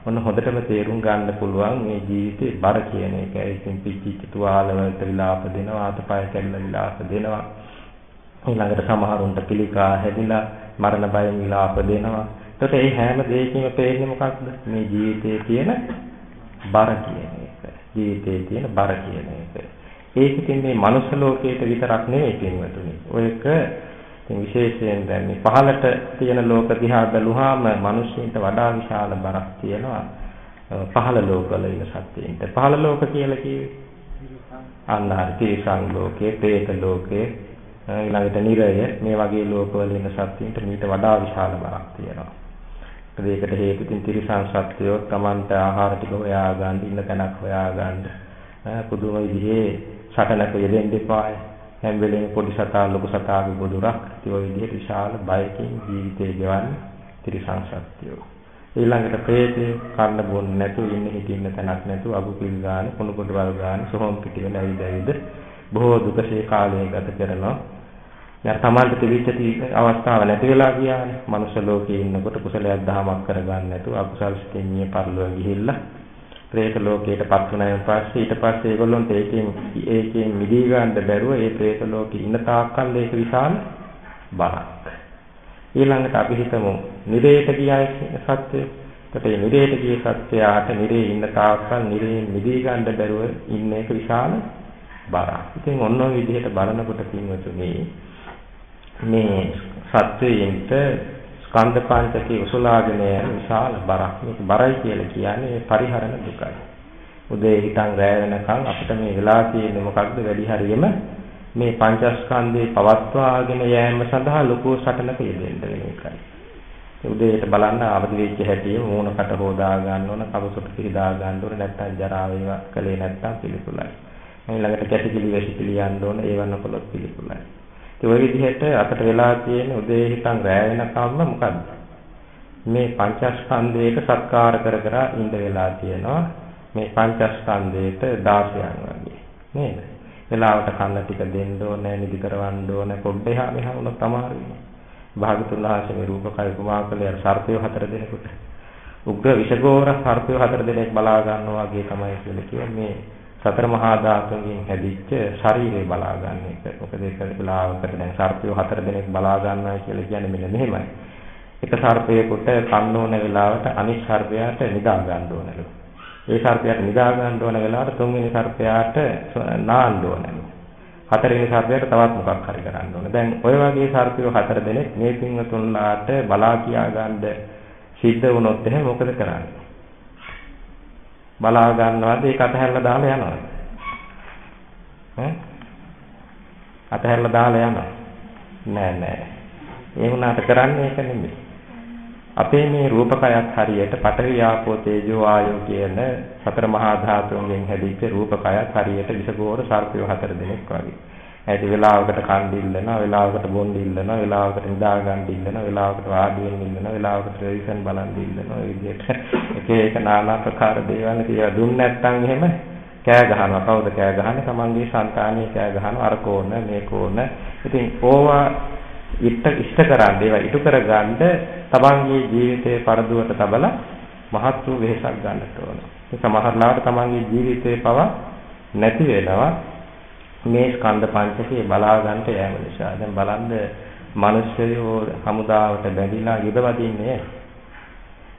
ඔන්න හොඳටම තේරුම් ගන්න පුළුවන් මේ ජීවිතේ බර කියන එක. ඉතින් පිච්චිච්ච තුවාල වලට විලාප දෙනවා, අතපය කැඩලා විලාප දෙනවා. ඊළඟට සමහරුන්ට පිළිකා හැදිලා මරණ බයෙන් විලාප දෙනවා. එතකොට මේ හැම දෙයකින්ම පේන්නේ මොකක්ද? මේ ජීවිතයේ තියෙන බර කියන එක. ජීවිතයේ තියෙන බර කියන එක. ඒක ඉතින් මේ මනුස්ස ලෝකයට විතරක් නෙවෙයි පින්වතුනි. ඔයක ඉතින් විශේෂයෙන් දැන් මේ පහළට තියෙන ලෝක දිහා බැලුවාම මිනිස්සුන්ට වඩා විශාල බරක් තියෙනවා. පහළ ලෝකවල ඉන්න සත්‍යයින්ට. පහළ ලෝක කියලා කිව්වේ අන්න හරි තිරිසන් ලෝකේ, പ്രേත ලෝකේ, ඊළඟට නිරය මේ වගේ ලෝකවල ඉන්න සත්‍යයින්ට මීට වඩා විශාල බරක් තියෙනවා. ඒකට හේතු ඉතින් තිරිසන් සත්‍යෝ Tamanta ආහාර ටික හොයා ගන්න, ඉන්න තැනක් හොයා ගන්න. පුදුම විදිහේ සටනක යෙදෙන්න එපාය. හැම වෙලේම පොඩි සතා ලොකු සතාගේ ගොදුරක් ඒ වගේ විදිහට විශාල බයකින් ජීවිතේ ගෙවන්නේ තිරිසන් සත්‍යෝ. ඊළඟට ප්‍රේතේ කන්න බොන්න නැතුව ඉන්න හිටින්න තැනක් නැතුව අබු පිල් ගන්න, කුණු කොට වල ගන්න, සොහොන් පිටි වෙන ඇවිද ඇවිද බොහෝ දුකසේ කාලය ගත කරනවා. දැන් තමන්ට තිබිච්ච අවස්ථාව නැති වෙලා ගියානේ. මනුෂ්‍ය ලෝකේ ඉන්නකොට කුසලයක් දහමක් කරගන්න නැතුව අකුසල් සිතින් මිය පරලොව ගිහිල්ලා പ്രේත ලෝකයටපත් වුණායින් පස්සේ ඊට පස්සේ ඒගොල්ලොන්ට ඒකෙන් ඒකෙන් මිදී ගන්න බැරුව ඒ ප්‍රේත ලෝකේ ඉන්න තාක්කල් ඒක විශාල බරක්. ඊළඟට අපි හිතමු නිරේත කියයි සත්‍යය. ඒකට මේ නිරේත කිය සත්‍යයට නිරේ ඉන්න තාක්කල් නිරේ මිදී ගන්න බැරුව ඉන්න එක විශාල බරක්. ඉතින් ඔන්න ඔය විදිහට බලනකොට කින්වතුනේ මේ සත්‍යයෙන්ට ස්කන්ධ පංචකයේ උසලාගෙන යන විශාල බරක්. මේක බරයි කියලා කියන්නේ පරිහරණ දුකයි. උදේ හිටන් රැය වෙනකන් අපිට මේ වෙලා තියෙන්නේ මොකක්ද වැඩි හරියම මේ පංචස්කන්ධේ පවත්වාගෙන යෑම සඳහා ලොකු සටනක යෙදෙන්න වෙන එකයි. උදේට බලන්න අවදි වෙච්ච හැටි මූණකට හොදා ගන්න ඕන, කවසොට පිළිදා ගන්න ඕන, නැත්නම් ජරාව ඒවා කලේ නැත්නම් පිළිකුලයි. ඊළඟට කැටිකිලි වැසිකිලි යන්න ඕන, ඒවන්න කළොත් පිළිකුලයි. ඒ ඔය විදිහට අපිට වෙලා තියෙන උදේ හිටන් රැය වෙනකම්ම මොකද්ද? මේ පංචස්කන්ධයට සත්කාර කර කර ඉඳ වෙලා තියෙනවා. මේ පංචස්කන්ධයට 16න් වගේ. නේද? වෙලාවට කන්න ටික දෙන්න ඕනේ, නිදි කරවන්න ඕනේ, පොඩ්ඩේ හා මෙහා වුණොත් අමාරුයි. භාගතුන් වහන්සේ මේ රූපකය උපමා කළේ අර සර්පය හතර දෙනෙකුට. උග්‍ර විෂගෝර සර්පය හතර දෙනෙක් බලා ගන්නවා වගේ තමයි කියලා කියන්නේ මේ සතර මහා ධාතුන්ගෙන් හැදිච්ච ශරීරය බලා ගන්න එක. මොකද ඒක වෙලාවකට දැන් සර්පයෝ හතර දෙනෙක් බලා ගන්නවා කියලා කියන්නේ මෙන්න මෙහෙමයි. එක සර්පයෙකුට කන්න ඕන වෙලාවට අනිත් සර්පයාට නිදා ගන්න ඕනලු. ඒ සර්පයාට නිදා ගන්න ඕන වෙලාවට තුන්වෙනි සර්පයාට නාන්න ඕනලු. හතරවෙනි සර්පයාට තවත් මොකක් හරි කරන්න ඕන. දැන් ඔය වගේ සර්පයෝ හතර දෙනෙක් මේ පින්වතුන්ලාට බලා කියා ගන්න සිද්ධ වුණොත් එහෙනම් මොකද කරන්නේ? බලා ගන්නවද ඒක අතහැරලා දාලා යනවද ඈ? අතහැරලා දාලා යනවා. නෑ නෑ. ඒ වුණාට කරන්නේ ඒක නෙමෙයි. අපේ මේ රූපකයක් හරියට පඨවි ආපෝ තේජෝ ආයෝ කියන සතර මහා ධාතුන්ගෙන් හැදිච්ච රූපකයක් හරියට විසගෝර සර්පයෝ හතර දෙනෙක් වගේ. හැටි වෙලාවකට කන් දිල්ලනවා වෙලාවකට බොන් දිල්ලනවා වෙලාවකට නිදා ගන්න දිල්ලනවා වෙලාවකට වාඩි වෙන්න ඉන්නවා වෙලාවකට ටෙලිවිෂන් බලන් දිල්ලනවා ඒ විදිහට එක එක নানা ප්‍රකාර දේවල් කියලා දුන්නේ නැත්නම් එහෙම කෑ ගහනවා. කවුද කෑ ගහන්නේ? තමන්ගේ సంతානිය කෑ ගහනවා. අර කෝන මේ කෝන. ඉතින් ඕවා ඉෂ්ට ඉෂ්ට කරන්න ඒවා ඉටු කරගන්න තමන්ගේ ජීවිතේ පරදුවට තබලා මහත් වූ වෙහසක් ගන්නට ඕන. ඒ සමහරවිට තමන්ගේ ජීවිතේ පවා නැති වෙනවා. මේ ස්කන්ධ පංචකය බලා ගන්නට යෑම නිසා දැන් බලන්න මිනිස්සුયો හමුදාවට බැඳිලා යුදවදින්නේ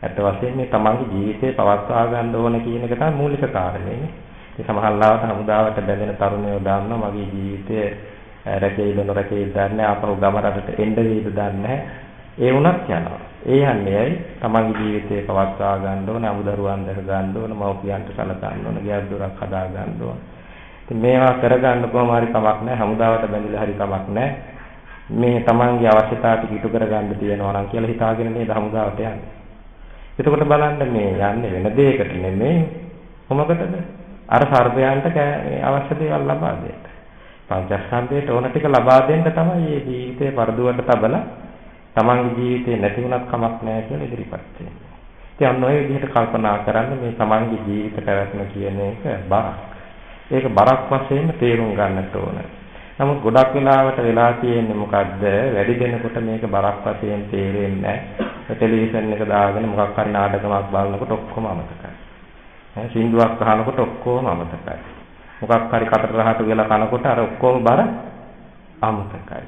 ඇත්ත වශයෙන්ම මේ තමන්ගේ ජීවිතේ පවත්වා ගන්න ඕන කියන එක තමයි මූලික කාරණේ. ඒ සමහරවිට හමුදාවට බැඳෙන තරුණයෝ දන්නවා මගේ ජීවිතය රැකෙයිද නොරැකෙයිද දන්නේ ආපහු ගම රටට එන්න වේද දන්නේ ඒ වුණත් යනවා. ඒ යන්නේ ඇයි? තමන්ගේ ජීවිතේ පවත්වා ගන්න ඕන, අමුදරුවන් දැක ගන්න ඕන, මව්පියන්ට සලකන්න ඕන, ගෙයක් දොරක් හදා ගන්න ඕන. ඉතින් මේවා කරගන්න කොහොම හරි කමක් නැහැ. හමුදාවට බැඳිලා හරි කමක් නැහැ. මේ තමන්ගේ අවශ්‍යතාව ටික ඉටු කරගන්න තියෙනවා නම් කියලා හිතාගෙන නේද හමුදාවට යන්නේ. එතකොට බලන්න මේ යන්නේ වෙන දෙයකට නෙමෙයි. කොමකටද? අර සර්පයන්ට අවශ්‍ය දේවල් ලබා දෙන්න. පංචස්කන්ධයට ඕන ටික ලබා දෙන්න තමයි මේ ජීවිතේ පරදුවට තබලා තමන්ගේ ජීවිතේ නැති වුණත් කමක් නැහැ කියලා ඉදිරිපත් වෙන්නේ. ඉතින් අන්න ඔය විදිහට කල්පනා කරන්න මේ තමන්ගේ ජීවිත පැවැත්ම කියන එක බරක්. ඒක බරක් වශයෙන් තේරුම් ගන්නට ඕන. නමුත් ගොඩක් වෙලාවට වෙලා තියෙන්නේ මොකද්ද? වැඩි දෙනෙකුට මේක බරක් වශයෙන් තේරෙන්නේ නැහැ. ටෙලිවිෂන් එක දාගෙන මොකක් හරි නාටකමක් බලනකොට ඔක්කොම අමතකයි. ඈ සින්දුවක් අහනකොට ඔක්කොම අමතකයි. මොකක් හරි කට රහට වෙලා කනකොට අර ඔක්කොම බර අමතකයි.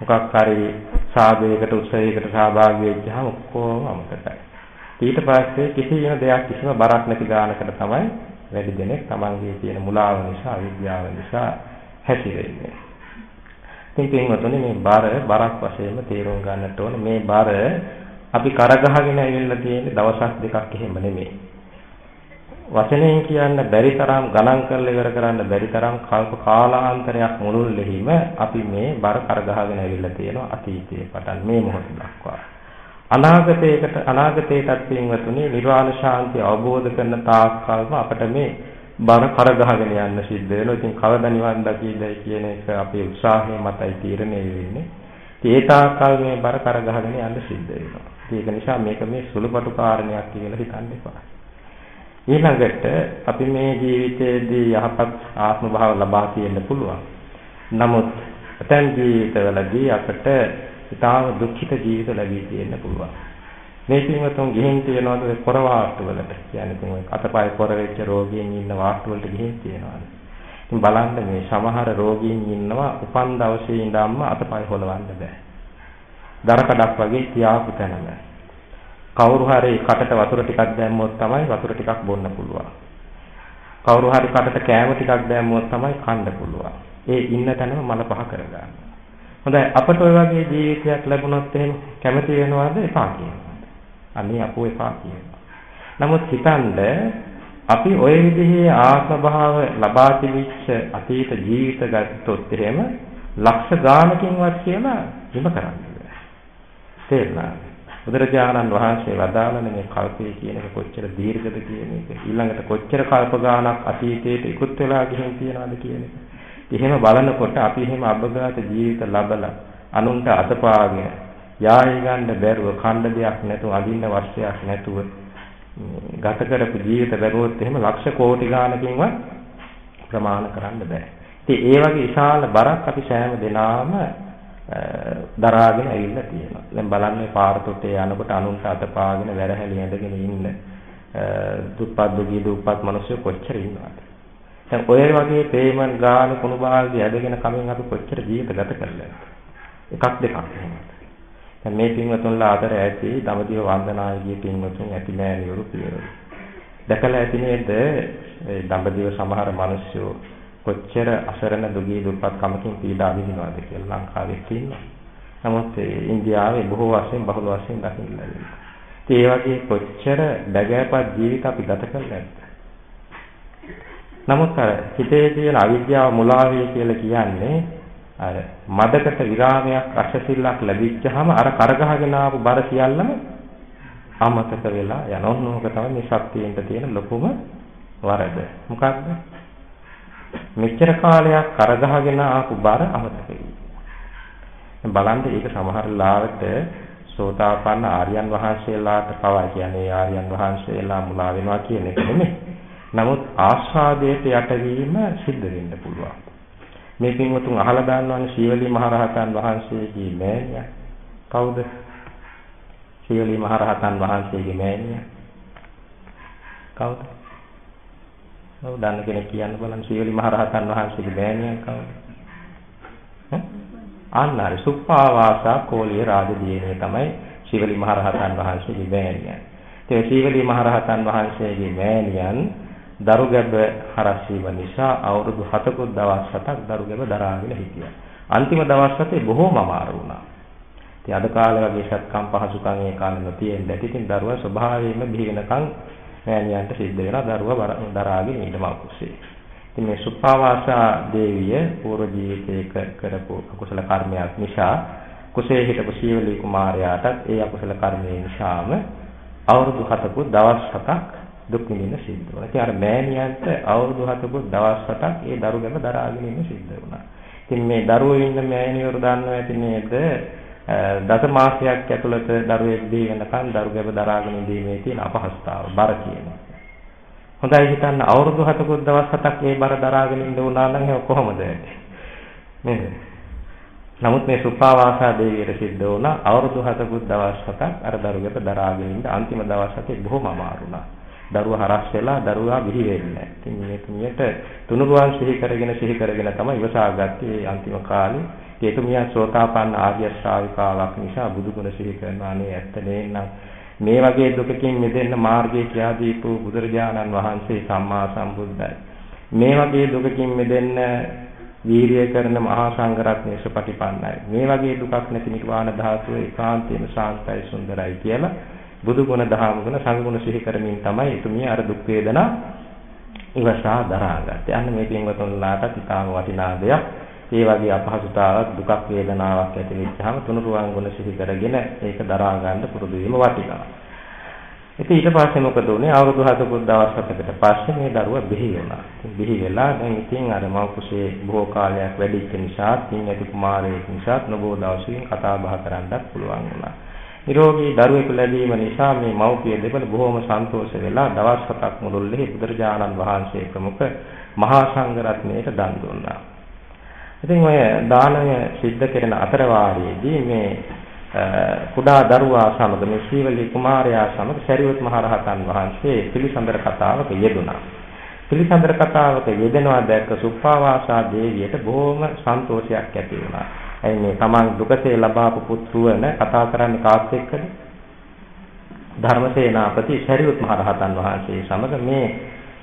මොකක් හරි සාදයකට උත්සවයකට සහභාගී වෙච්චාම ඔක්කොම අමතකයි. ඊට පස්සේ කිසිම දෙයක් කිසිම බරක් නැති ගානකට තමයි වැඩි දෙනෙක් තමන්ගේ තියෙන මුලාව නිසා අවිද්‍යාව නිසා හැසිරෙන්නේ. ඉතින් පින්වතුනි මේ බර බරක් වශයෙන්ම තේරුම් ගන්නට ඕනේ මේ බර අපි කරගහගෙන ඇවිල්ලා තියෙන දවසක් දෙකක් එහෙම නෙමෙයි. වචනයෙන් කියන්න බැරි තරම් ගණන් කරලා ඉවර කරන්න බැරි තරම් කල්ප කාලාන්තරයක් මුළුල්ලෙහිම අපි මේ බර කරගහගෙන ඇවිල්ලා තියෙනවා අතීතයේ පටන් මේ මොහොත දක්වා. අනාගතයකට අනාගතයටත් පින්වතුනි නිර්වාණ ශාන්තිය අවබෝධ කරන තාක් කල්ම අපිට මේ බර කරගහගෙන යන්න සිද්ධ වෙනවා. ඉතින් කවදා නිවන් දකීදයි කියන එක අපේ උත්සාහය මතයි තීරණය වෙන්නේ. ඒ තාක් කල් මේ බර කරගහගෙන යන්න සිද්ධ වෙනවා. ඒක නිසා මේක මේ සුළුපටු කාරණයක් කියලා හිතන්න එපා. ඊළඟට අපි මේ ජීවිතයේදී යහපත් ආත්ම භාව ලබා තියෙන්න පුළුවන්. නමුත් ඇතැම් ජීවිතවලදී අපට ඉතාම දුක්ඛිත ජීවිත ලැබී තියෙන්න පුළුවන්. මේ පින්වතුන් ගිහින් තියනවාද? පොර වාස්තුවලට කියන්නේ තුන් අතපය පොර වෙච්ච රෝගීන් ඉන්න වාස්තුවලට ගිහින් තියනවාද? ඉතින් බලන්න මේ සමහර රෝගීන් ඉන්නවා උපන් දවසේ ඉඳන්ම අතපය හොලවන්න බෑ. දරකඩක් වගේ තියාපු තැනම. කවුරු හරි කටට වතුර ටිකක් දැම්මොත් තමයි වතුර ටිකක් බොන්න පුළුවන්. කවුරු හරි කටට කෑම ටිකක් දැම්මොත් තමයි කන්න පුළුවන්. ඒ ඉන්න තැනම මල පහ කරගන්න. හොඳයි අපට ඔය වගේ ජීවිතයක් ලැබුණොත් එහෙම කැමති වෙනවද එපා කියනවා. අනේ අපෝ එපා කියනවා. නමුත් හිතන්න අපි ওই විදිහේ ආත්ම භාව ලබා තිබිච්ච අතීත ජීවිත ගත්තොත් එහෙම ලක්ෂ ගානකින්වත් කියලා හිම කරන්නේ නැහැ. තේරුණාද? බුදුරජාණන් වහන්සේ වදාළන මේ කල්පය කියන එක කොච්චර දීර්ඝද කියන එක ඊළඟට කොච්චර කල්ප ගානක් අතීතයට ඉක්ුත් වෙලා ගිහින් තියනවද කියන එක එහෙම බලනකොට අපි එහෙම අබගාත ජීවිත ලබලා අනුන්ට අතපාගෙන යාය ගන්න බැරුව ඛණ්ඩ දෙයක් නැතුව අඳින්න වස්ත්‍රයක් නැතුව ගත කරපු ජීවිත බැලුවොත් එහෙම ලක්ෂ කෝටි ගානකින්වත් ප්‍රමාණ කරන්න බෑ. ඉතින් ඒ වගේ විශාල බරක් අපි සෑම දිනාම දරාගෙන ඇවිල්ලා තියෙනවා. දැන් බලන්න පාර තොටේ යනකොට අනුන්ට අතපාගෙන වැරහැලි ඇඳගෙන ඉන්න දුප්පත් දුගී දුප්පත් මිනිස්සු කොච්චර ඉන්නවද? දැන් ඔය වගේ පේමන්ට් ගාන කුණු බාල්දි ඇදගෙන කමින් අපි කොච්චර ජීවිත ගත කරලා එකක් දෙකක් එහෙමද? දැන් මේ පින්වතුන්ලා අතර ඇති දමදිව වන්දනායේදී පින්වතුන් ඇති නෑනියුරු පියවරු. දැකලා ඇති නේද ඒ දඹදිව සමහර මිනිස්සු කොච්චර අසරණ දුගී දුප්පත් කමකින් පීඩා විඳිනවද කියලා ලංකාවේ තියෙනවා. නමුත් ඉන්දියාවේ බොහෝ වශයෙන් බහුල වශයෙන් දකින්න ලැබෙනවා. ඒ වගේ කොච්චර බැගෑපත් ජීවිත අපි ගත කරලා නැද්ද? නමුත් අර හිතේ තියෙන අවිද්‍යාව මුලාවේ කියලා කියන්නේ අර මදකට විරාමයක් රසසිල්ලක් ලැබිච්චාම අර කරගහගෙන ආපු බර සියල්ලම අමතක වෙලා යන ඕනෝක තමයි මේ ශක්තියෙන්ට තියෙන ලොකුම වරද. මොකක්ද? මෙච්චර කාලයක් කරගහගෙන ආපු බර අමතක වෙයි. බලන්න ඒක සමහර ලාවට සෝතාපන්න ආර්යයන් වහන්සේලාට පවා කියන්නේ ආර්යයන් වහන්සේලා මුලා වෙනවා කියන එක නෙමෙයි. නමුත් ආස්වාදයට යටවීම සිද්ධ වෙන්න පුළුවන්. මේ පින්වතුන් අහලා දාන්නවනේ සීවලී මහරහතන් වහන්සේගේ මෑණියා. කවුද? සීවලී මහරහතන් වහන්සේගේ මෑණියා. කවුද? ඔව් දන්න කෙනෙක් කියන්න බලන්න සීවලී මහරහතන් වහන්සේගේ මෑණියා කවුද? අන්නාරි සුප්පාවාසා කෝලිය රාජදීනේ තමයි සීවලී මහරහතන් වහන්සේගේ මෑණියා. ඒ සීවලී මහරහතන් වහන්සේගේ මෑණියන් දරු ගැබ හරස් වීම නිසා අවුරුදු 7ක දවස් 7ක් දරු ගැබ දරාගෙන හිටියා. අන්තිම දවස් 7 බොහෝම අමාරු වුණා. ඉතින් අද කාලේ වගේ සත්කම් පහසුකම් ඒ කාලේ නොතියෙන්න ඇති. ඉතින් දරුවා ස්වභාවයෙන්ම බිහි වෙනකන් මෑණියන්ට සිද්ධ වෙනවා දරුවා දරාගෙන ඉන්න මව්කුසේ. ඉතින් මේ සුප්පාවාසා දේවිය පූර්ව ජීවිතයක කරපු අකුසල කර්මයක් නිසා කුසේ හිටපු සීවලී කුමාරයාටත් ඒ අකුසල කර්මය නිසාම අවුරුදු 7ක දවස් 7ක් දුක් විඳින්න සිද්ධ වුණා. ඉතින් අර මෑණියන්ට අවුරුදු 7ක දවස් 7ක් ඒ දරු ගැන දරාගෙන ඉන්න සිද්ධ වුණා. ඉතින් මේ දරුවෝ ඉන්න මෑණියවරු දන්නවා ඇති නේද? දස මාසයක් ඇතුළත දරුවෙක් දී වෙනකන් දරු ගැබ දරාගෙන ඉඳීමේ තියෙන අපහසුතාව බර කියන හොඳයි හිතන්න අවුරුදු 7කුත් දවස් 7ක් මේ බර දරාගෙන ඉන්න උනා නම් ඒක කොහොමද නේද? නමුත් මේ සුපාවාසා දේවියට සිද්ධ වුණා අවුරුදු 7කුත් දවස් 7ක් අර දරුවෙක් දරාගෙන ඉන්න අන්තිම දවස් 7 බොහොම අමාරු වුණා. දරුවා හරස් වෙලා දරුවා විහි වෙන්නේ. ඉතින් මේ තුමියට තුනුරුවන් සිහි කරගෙන සිහි කරගෙන තමයි ඉවසාගත්තේ අන්තිම කාලේ. ඒ තුමිය සෝතාපන්න ආර්ය ශ්‍රාවිකාවක් නිසා බුදුගුණ සිහි කරනවා අනේ ඇත්ත නේනම් මේ වගේ දුකකින් මිදෙන්න මාර්ගය කියා දීපු බුදුරජාණන් වහන්සේ සම්මා සම්බුද්දයි. මේ වගේ දුකකින් මිදෙන්න වීරිය කරන මහා සංඝරත්නයේ සපටිපන්නයි. මේ වගේ දුකක් නැති නිර්වාණ ධාතුව ඒකාන්තයෙන්ම ශාන්තයි සුන්දරයි කියලා බුදු ගුණ දහම් ගුණ සංඝ ගුණ සිහි කරමින් තමයි එතුමිය අර දුක් වේදනා ඉවසා දරාගත්තේ. අන්න මේ පින්වතුන්ලාට ඉතාම වටිනා දෙයක්. ඒ වගේ අපහසුතාවක් දුකක් වේදනාවක් ඇති වෙච්චාම තුනුරුවන් ගුණ සිහි කරගෙන ඒක දරා ගන්න පුරුදු වීම වටිනවා. ඉතින් ඊට පස්සේ මොකද උනේ අවුරුදු 7ක දවස් හතකට පස්සේ මේ දරුවා බිහි වුණා. බිහි වෙලා දැන් ඉතින් අර මව කුසේ බොහෝ කාලයක් වැඩිච්ච නිසා තින් ඇති කුමාරයෙක් නිසා නොබෝ දවසකින් කතා බහ කරන්නත් පුළුවන් වුණා. නිරෝගී දරුවෙකු ලැබීම නිසා මේ මව්පිය දෙපළ බොහෝම සන්තෝෂ වෙලා දවස් හතක් මුළුල්ලේ බුදුරජාණන් වහන්සේ ප්‍රමුඛ මහා සංඝ රත්නයට දන් දුන්නා. ඉතින් ඔය දානය සිද්ධ කරන අතර වාරයේදී මේ කුඩා දරුවා සමග මේ සීවලී කුමාරයා සමග සරියුත් මහ රහතන් වහන්සේ පිළිසඳර කතාවක යෙදුණා. පිළිසඳර කතාවක යෙදෙනවා දැක්ක සුප්පාවාසා දේවියට බොහොම සන්තෝෂයක් ඇති වුණා. එයි මේ Taman දුකසේ ලබාපු පුත්රුවන කතා කරන්නේ කාත් එක්කද? ධර්මසේනාපති සරියුත් මහ රහතන් වහන්සේ සමග මේ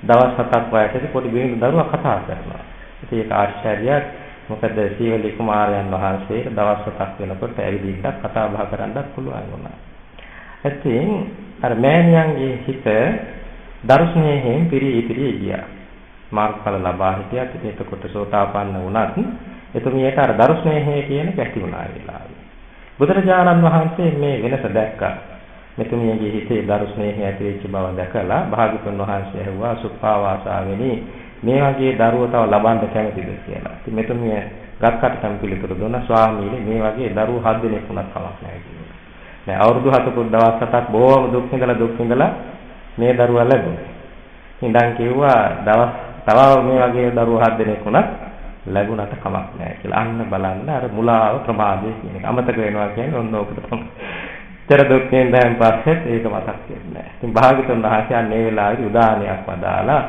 දවස් හතක් වයසේදී පොඩි බිහිඳු දරුවා කතා කරනවා. ඉතින් ඒක ආශ්චර්යයක් මොකද සීවලි කුමාරයන් වහන්සේට දවස් හතක් වෙනකොට ඇවිදින්නත් කතා බහ කරන්නත් පුළුවන් වුණා. ඉතින් අර මෑණියන්ගේ හිත දර්ශනයෙන් පිරී ඉතිරී ගියා. මාර්ගඵල ලබා හිටියත් ඉතින් එතකොට සෝතාපන්න වුණත් එතුමියට අර දර්ශනයේ කියන කැටි වුණා වෙලාවේ. බුදුරජාණන් වහන්සේ මේ වෙනස දැක්කා. මෙතුමියගේ හිතේ දර්ශනයේ ඇති වෙච්ච බව දැකලා භාගතුන් වහන්සේ ඇහුවා සුප්පාවාසාවෙනි මේ වගේ දරුවෝ තව ලබන්න කැමතිද කියලා. ඉතින් මෙතුමිය ගත්කටම පිළිතුරු දුන්නා ස්වාමීනි මේ වගේ දරුවෝ හත් දෙනෙක් වුණත් කමක් නැහැ කියලා. දැන් අවුරුදු 7ක දවස් 7ක් බොහොම දුක් විඳලා දුක් විඳලා මේ දරුවා ලැබුණා. ඉඳන් කිව්වා දවස් තව මේ වගේ දරුවෝ හත් දෙනෙක් වුණත් ලැබුණට කමක් නැහැ කියලා. අන්න බලන්න අර මුලාව ප්‍රමාදය කියන එක. අමතක වෙනවා කියන්නේ ඔන්න ඕකට තමයි. තර දුක්ෙන් දැන් පස්සෙත් ඒක මතක් වෙන්නේ නැහැ. ඉතින් භාගතුන් වහන්සේ අන්නේ වෙලාවේ උදානයක් වදාලා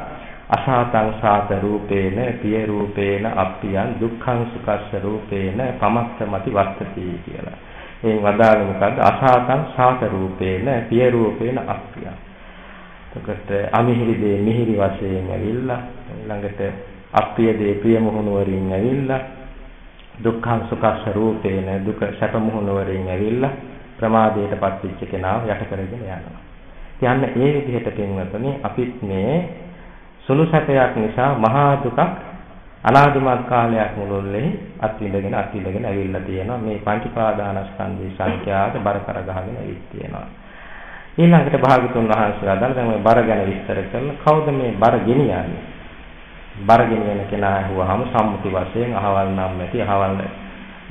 අසාතං සාත රූපේන පිය රූපේන අප්පියං දුක්ඛං සුඛස්ස රූපේන පමත්තමති වත්තති කියලා. එයින් වදාළේ මොකද්ද? අසාතං සාත රූපේන පිය රූපේන අප්පියං. එතකොට අමිහිරි දේ මිහිරි වශයෙන් ඇවිල්ලා ළඟට අප්පිය දේ ප්‍රිය මොහුනුවරින් ඇවිල්ලා දුක්ඛං සුඛස්ස රූපේන දුක සැප මොහුනුවරින් ඇවිල්ලා ප්‍රමාදයටපත් වෙච්ච කෙනාව යට කරගෙන යනවා. කියන්න ඒ විදිහට පින්වතුනි අපිත් මේ සුළු සැපයක් නිසා මහා දුකක් අනාදිමත් කාලයක් මුළුල්ලේ අත්විඳගෙන අත්විඳගෙන ඇවිල්ලා තියෙනවා. මේ පංච පාදානස්කන්ධේ සංඛ්‍යාත බර කර ගහගෙන ඇවිත් තියෙනවා. ඊළඟට භාගතුන් වහන්සේ අදාළ දැන් මේ බර ගැන විස්තර කරලා කවුද මේ බර ගෙනියන්නේ? බර ගෙනියන කෙනා අහුවාම සම්මුති වශයෙන් අහවල් නම් ඇති අහවල්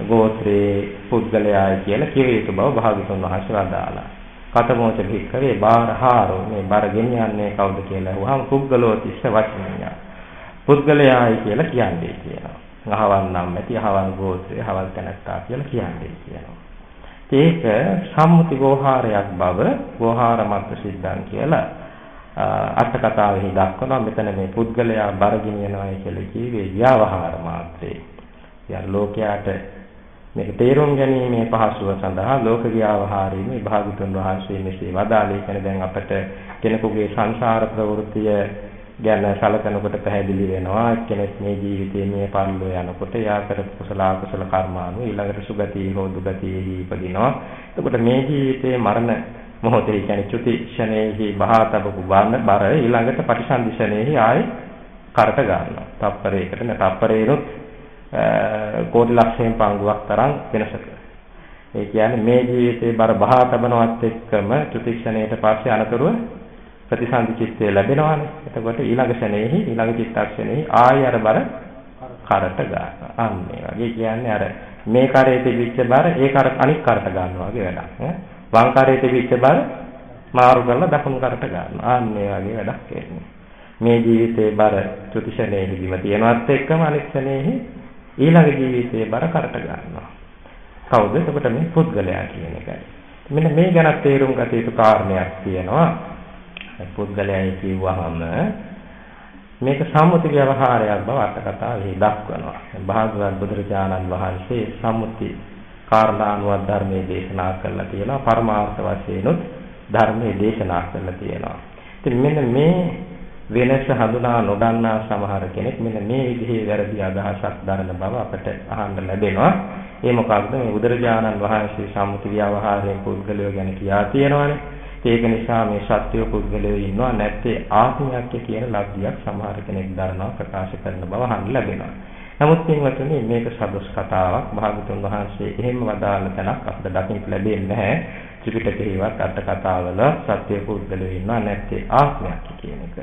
ගෝත්‍රේ පුද්ගලයායි කියලා කිව යුතු බව භාගතුන් වහන්සේ වදාලා කතමෝච භික්ඛවේ බාරහාරෝ මේ බර ගෙනියන්නේ කවුද කියලා අහුවාම පුද්ගලෝ තිස්ස වචනය. පුද්ගලයායි කියලා කියන්නේ කියනවා. අහවල් නම් ඇති අහවල් ගෝත්‍රය අහවල් තැනත්තා කියලා කියන්නේ කියනවා. ඒක සම්මුති වෝහාරයක් බව වෝහාරමත් සිද්ධාන් කියලා අර්ථ කතාවෙහි දක්වනවා මෙතන මේ පුද්ගලයා බර ගෙනියනවා කියලා කිව්වේ ව්‍යවහාර මාත්‍රේ. යා ලෝකයාට මේක තේරුම් ගැනීමේ පහසුව සඳහා ලෝක ව්‍යවහාරයේ මේ භාගතුන් වහන්සේ මෙසේ වදාළේ. කියන්නේ දැන් අපට කෙනෙකුගේ සංසාර ප්‍රවෘත්තිය ගැන සැලකනකොට පැහැදිලි වෙනවා. කෙනෙක් මේ ජීවිතයේ මේ පරිලෝ යනකොට යා කරපු කුසල අකුසල කර්මානු ඊළඟට සුගතිය හෝ දුගතියෙහි ඉපදිනවා. එතකොට මේ ජීවිතයේ මරණ මොහොතේ කියන්නේ චුති ක්ෂණයේහි බහාතබු බාන බර ඊළඟට පටිසන්ධි ක්ෂණයේහි ආයේ කරට ගන්නවා තප්පරයකට න තප්පරේනොත් කෝටි ලක්ෂයෙන් පංගුවක් තරම් වෙනසක. ඒ කියන්නේ මේ ජීවිතේ බර බහා තබනවත් එක්කම ත්‍රිතික්ෂණයට පස්සේ අනතුරුව ප්‍රතිසන්දි චිත්තය ලැබෙනවානේ. එතකොට ඊළඟ ක්ෂණයෙහි ඊළඟ චිත්තක්ෂණයෙහි ආය අර බර කරට ගන්නවා. අන්න ඒ වගේ කියන්නේ අර මේ කරේ තිබිච්ච බර ඒ කර අනික් කරට ගන්නවා වගේ වැඩක්. වම් කරේ තිබිච්ච බර මාරු කරලා දකුණු කරට ගන්නවා. අන්න ඒ වගේ වැඩක් එන්නේ. මේ ජීවිතේ බර ත්‍ෘතිශනේහිදීම තියෙනවත් එක්කම අනිත් ශනේහි ඊළඟ ජීවිතේ බර කරට ගන්නවා. කවුද? එතකොට මේ පුද්ගලයා කියන එකයි. මෙන්න මේ ගැන තේරුම් ගත යුතු කාරණයක් තියෙනවා. පුද්ගලයයි කිව්වහම මේක සම්මුති ව්‍යවහාරයක් බව අටකතාවේ දක්වනවා. භාගවත් බුදුරජාණන් වහන්සේ සම්මුති කාරණානුවත් ධර්මයේ දේශනා කරලා තියෙනවා. පරමාර්ථ වශයෙන්ුත් ධර්මයේ දේශනා කරලා තියෙනවා. ඉතින් මෙන්න මේ වෙනස හඳුනා නොගන්නා සමහර කෙනෙක් මෙන්න මේ විදිහේ වැරදි අදහසක් දරන බව අපට අහන්න ලැබෙනවා. ඒ මොකක්ද මේ බුදුරජාණන් වහන්සේ සම්මුති ව්‍යවහාරයෙන් පුද්ගලයෝ ගැන කියා තියෙනවානේ. ඒක නිසා මේ සත්‍ය පුද්ගලයෝ ඉන්නවා නැත්තේ ආත්මයක් කියන ලබ්ධියක් සමහර කෙනෙක් දරනවා ප්‍රකාශ කරන බව අහන්න ලැබෙනවා. නමුත් පින්වතුනි මේක සදොස් කතාවක් භාගතුන් වහන්සේ එහෙම වදාළ තැනක් අපිට දකින්න ලැබෙන්නේ නැහැ. ත්‍රිපිටකයේවත් අට කතාවල සත්‍ය පුද්ගලයෝ ඉන්නවා නැත්තේ ආත්මයක් කියන එක.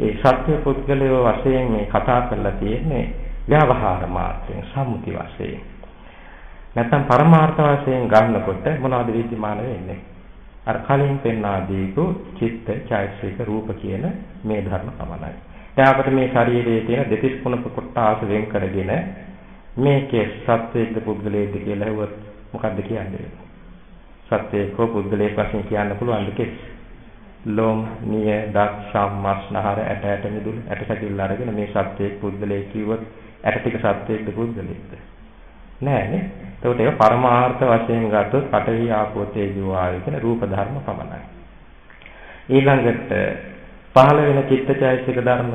ඒ සත්‍ය පුද්ගලයෝ වශයෙන් මේ කතා කරලා තියෙන්නේ ව්‍යවහාර මාත්‍රයෙන් සම්මුති වශයෙන්. නැත්නම් පරමාර්ථ වශයෙන් ගන්නකොට මොනවද විද්‍යමාන වෙන්නේ? අර කලින් පෙන්වා දීපු චිත්ත, චෛතසික, රූප කියන මේ ධර්ම පමණයි. දැන් අපිට මේ ශරීරයේ තියෙන දෙතිස් කුණප කොටාස වෙන් කරගෙන මේකේ සත්‍යයේද පුද්ගලයේද කියලා හෙව්වොත් මොකද්ද කියන්නේ? සත්‍යයේ කෝ පුද්ගලයේ වශයෙන් කියන්න පුළුවන් දෙකේ. ලෝම්, නිය, දත්, සම්මස්, නහර, ඇට ඇට මිදුළු ඇට සැකිල්ල අරගෙන මේ සත්‍යයේ පුද්ගලයේ කිව්වොත් ඇට ටික සත්‍යයේද පුද්ගලයේද? නෑනේ. එතකොට ඒක පරමාර්ථ වශයෙන් ගත්තොත් පඨවි ආපෝ තේජෝ ආයු කියන රූප ධර්ම පමණයි. ඊළඟට පහළ වෙන චිත්තචෛතසික ධර්ම